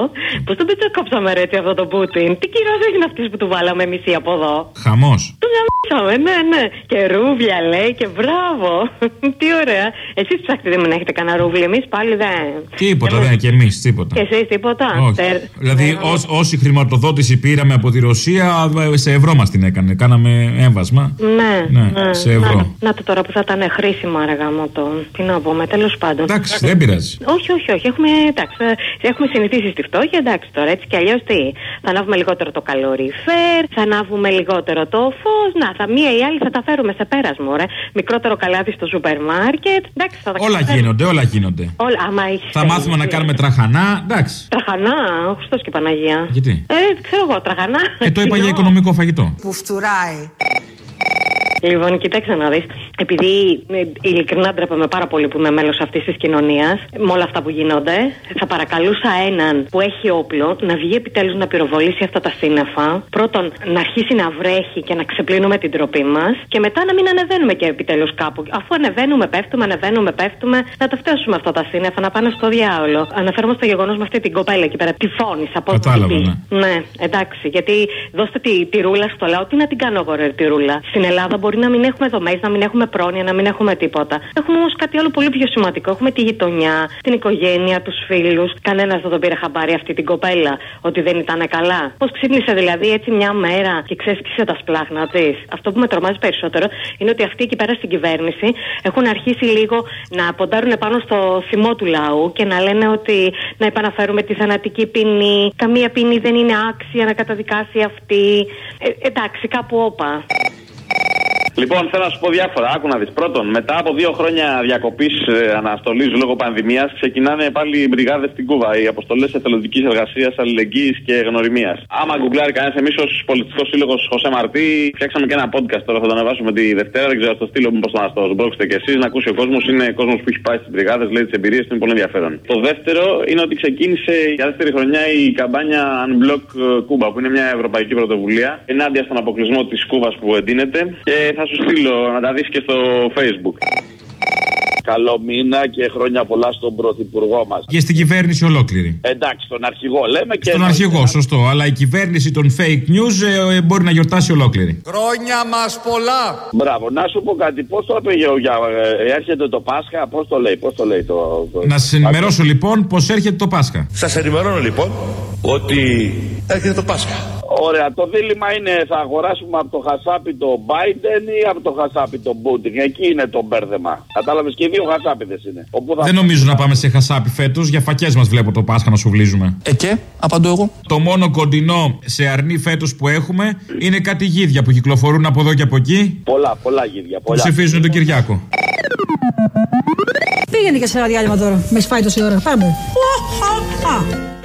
Πώς τον πετσοκόψαμε ρε έτσι αυτό το Πούτιν; Τι κύριο έγινε αυτή που του βάλαμε μισή από εδώ; Χαμός. Του γαμίσαμε, ναι, ναι. Και ρούβλια λέει και μπράβο. Τι ωραία. Εσείς ψάχνετε μην έχετε κανένα ρούβλι. Εμείς πάλι δεν. Τίποτα, δεν και εμείς, τίποτα. Και εσείς τίποτα. Όχι. Τερ- Δηλαδή, τερ- ως- όση χρηματοδότηση πήραμε από τη Ρωσία, ε, σε ευρώ μας την έκανε. Κάναμε έμβασμα. Ναι, Ναι, σε ευρώ. Να, να το τώρα που θα ήταν χρήσιμο αργά μου το. Τι να πούμε, τέλος πάντων. Εντάξει, δεν πειράζει. Όχι, όχι, όχι. Έχουμε, εντάξει, ε, έχουμε συνηθίσει στη φτώχεια, εντάξει τώρα. Έτσι κι αλλιώς τι. Θα ανάβουμε λιγότερο το καλοριφέρ, θα ανάβουμε λιγότερο το φως. Να, θα μία ή άλλη θα τα φέρουμε σε πέρασμο, ρε. Μικρότερο καλάθι στο σούπερ μάρκετ. Εντάξει, θα τα Όλα καταφέρουμε. γίνονται, όλα γίνονται. Όλα, άμα έχεις Θα μάθουμε να κάνουμε τραχανά, εντάξει. Τραχανά, ο Χριστός και η Παναγία. Γιατί; Ε, ξέρω εγώ, τραχανά. Ε, το είπα για οικονομικό φαγητό. Που φτουράει. Λοιπόν, κοίταξε να δει. Επειδή ε, ειλικρινά ντρέπαμε πάρα πολύ που είμαι μέλος αυτής της κοινωνίας, με όλα αυτά που γίνονται, θα παρακαλούσα έναν που έχει όπλο να βγει επιτέλους να πυροβολήσει αυτά τα σύννεφα. Πρώτον, να αρχίσει να βρέχει και να ξεπλύνουμε την τροπή μας. Και μετά να μην ανεβαίνουμε και επιτέλους κάπου. Αφού ανεβαίνουμε, πέφτουμε, ανεβαίνουμε, πέφτουμε, να τα φτάσουμε αυτά τα σύννεφα, να πάνε στο διάολο. Αναφέρομαι στο γεγονός με αυτή την κοπέλα εκεί πέρα. Τη φώνησα, πώς Κατάλαβα, ναι. ναι, εντάξει. Γιατί δώστε τη, τη ρούλα στο λαό. Τι να την κάνω εγώ, ρε, τη ρούλα. Στην Ελλάδα μπορεί να μην έχουμε δομές, να μην έχουμε πρόνοια, να μην έχουμε τίποτα. Έχουμε όμως κάτι άλλο πολύ πιο σημαντικό. Έχουμε τη γειτονιά, την οικογένεια, τους φίλους. Κανένας δεν τον πήρε χαμπάρι αυτή την κοπέλα ότι δεν ήταν καλά. Πώς ξύπνησε δηλαδή έτσι μια μέρα και ξέσκησε τα σπλάχνα της. Αυτό που με τρομάζει περισσότερο είναι ότι αυτοί εκεί πέρα στην κυβέρνηση έχουν αρχίσει λίγο να ποντάρουν πάνω στο θυμό του λαού και να λένε ότι να επαναφέρουμε τη θανατική ποινή. Καμία ποινή δεν είναι άξια να καταδικάσει αυτή. Ε, εντάξει, κάπου όπα. Λοιπόν, θέλω να σου πω διάφορα. Άκου να δεις. Πρώτον, μετά από δύο χρόνια διακοπής ε, αναστολής λόγω πανδημίας, ξεκινάνε πάλι οι μπριγάδες στην Κούβα. Οι αποστολές εθελοντικής εργασίας, αλληλεγγύης και γνωριμίας. Άμα γκουγκλάρει κανένας, εμείς ως πολιτικός σύλλογος Χωσέ Μαρτί, φτιάξαμε και ένα podcast τώρα. Θα το ανεβάσουμε τη Δευτέρα. Δεν ξέρω, θα το στείλω μήπω να το σμπρώξετε κι εσείς. Να ακούσει ο κόσμος. Είναι κόσμος που έχει πάει στις μπριγάδες, λέει τις εμπειρίες του, είναι πολύ ενδιαφέρον. Το δεύτερο είναι ότι ξεκίνησε για δεύτερη χρονιά η καμπάνια Unblock Cuba, που είναι μια ευρωπαϊκή πρωτοβουλία ενάντια στον αποκλεισμό της Κούβας που εντείνεται. Και θα σου στείλω να τα δεις και στο Facebook. Καλό μήνα και χρόνια πολλά στον πρωθυπουργό μας. Και στην κυβέρνηση ολόκληρη. Εντάξει, τον αρχηγό λέμε και. Στον αρχηγό, σωστό. Αλλά η κυβέρνηση των fake news ε, ε, μπορεί να γιορτάσει ολόκληρη. Χρόνια μας πολλά. Μπράβο, να σου πω κάτι. Πώς το είπε για, ε, έρχεται το Πάσχα, πώς το λέει, πώς το λέει το. το- Να σας ενημερώσω λοιπόν πω έρχεται το Πάσχα. Σας ενημερώνω λοιπόν ότι έρχεται το Πάσχα. Ωραία, το δίλημα είναι θα αγοράσουμε από το χασάπι το Biden ή από το χασάπι το Putin; Εκεί είναι το μπέρδεμα. Κατάλαβες; Και οι δύο χασάπιδε είναι. Όπου θα... Δεν νομίζω να πάμε σε χασάπι φέτος. Για φακές μας βλέπω το Πάσχα να σου βλύζουμε. Ε, και, απαντώ εγώ. Το μόνο κοντινό σε αρνή φέτος που έχουμε είναι κάτι γίδια που κυκλοφορούν από εδώ και από εκεί. Πολλά, πολλά γίδια. Που Πολλά. ψηφίζουν τον Κυριάκο. Πήγαινε και σε ένα διάλειμμα τώρα. Με έχει φάει τόση ώρα. Πάμε. Α, α, α.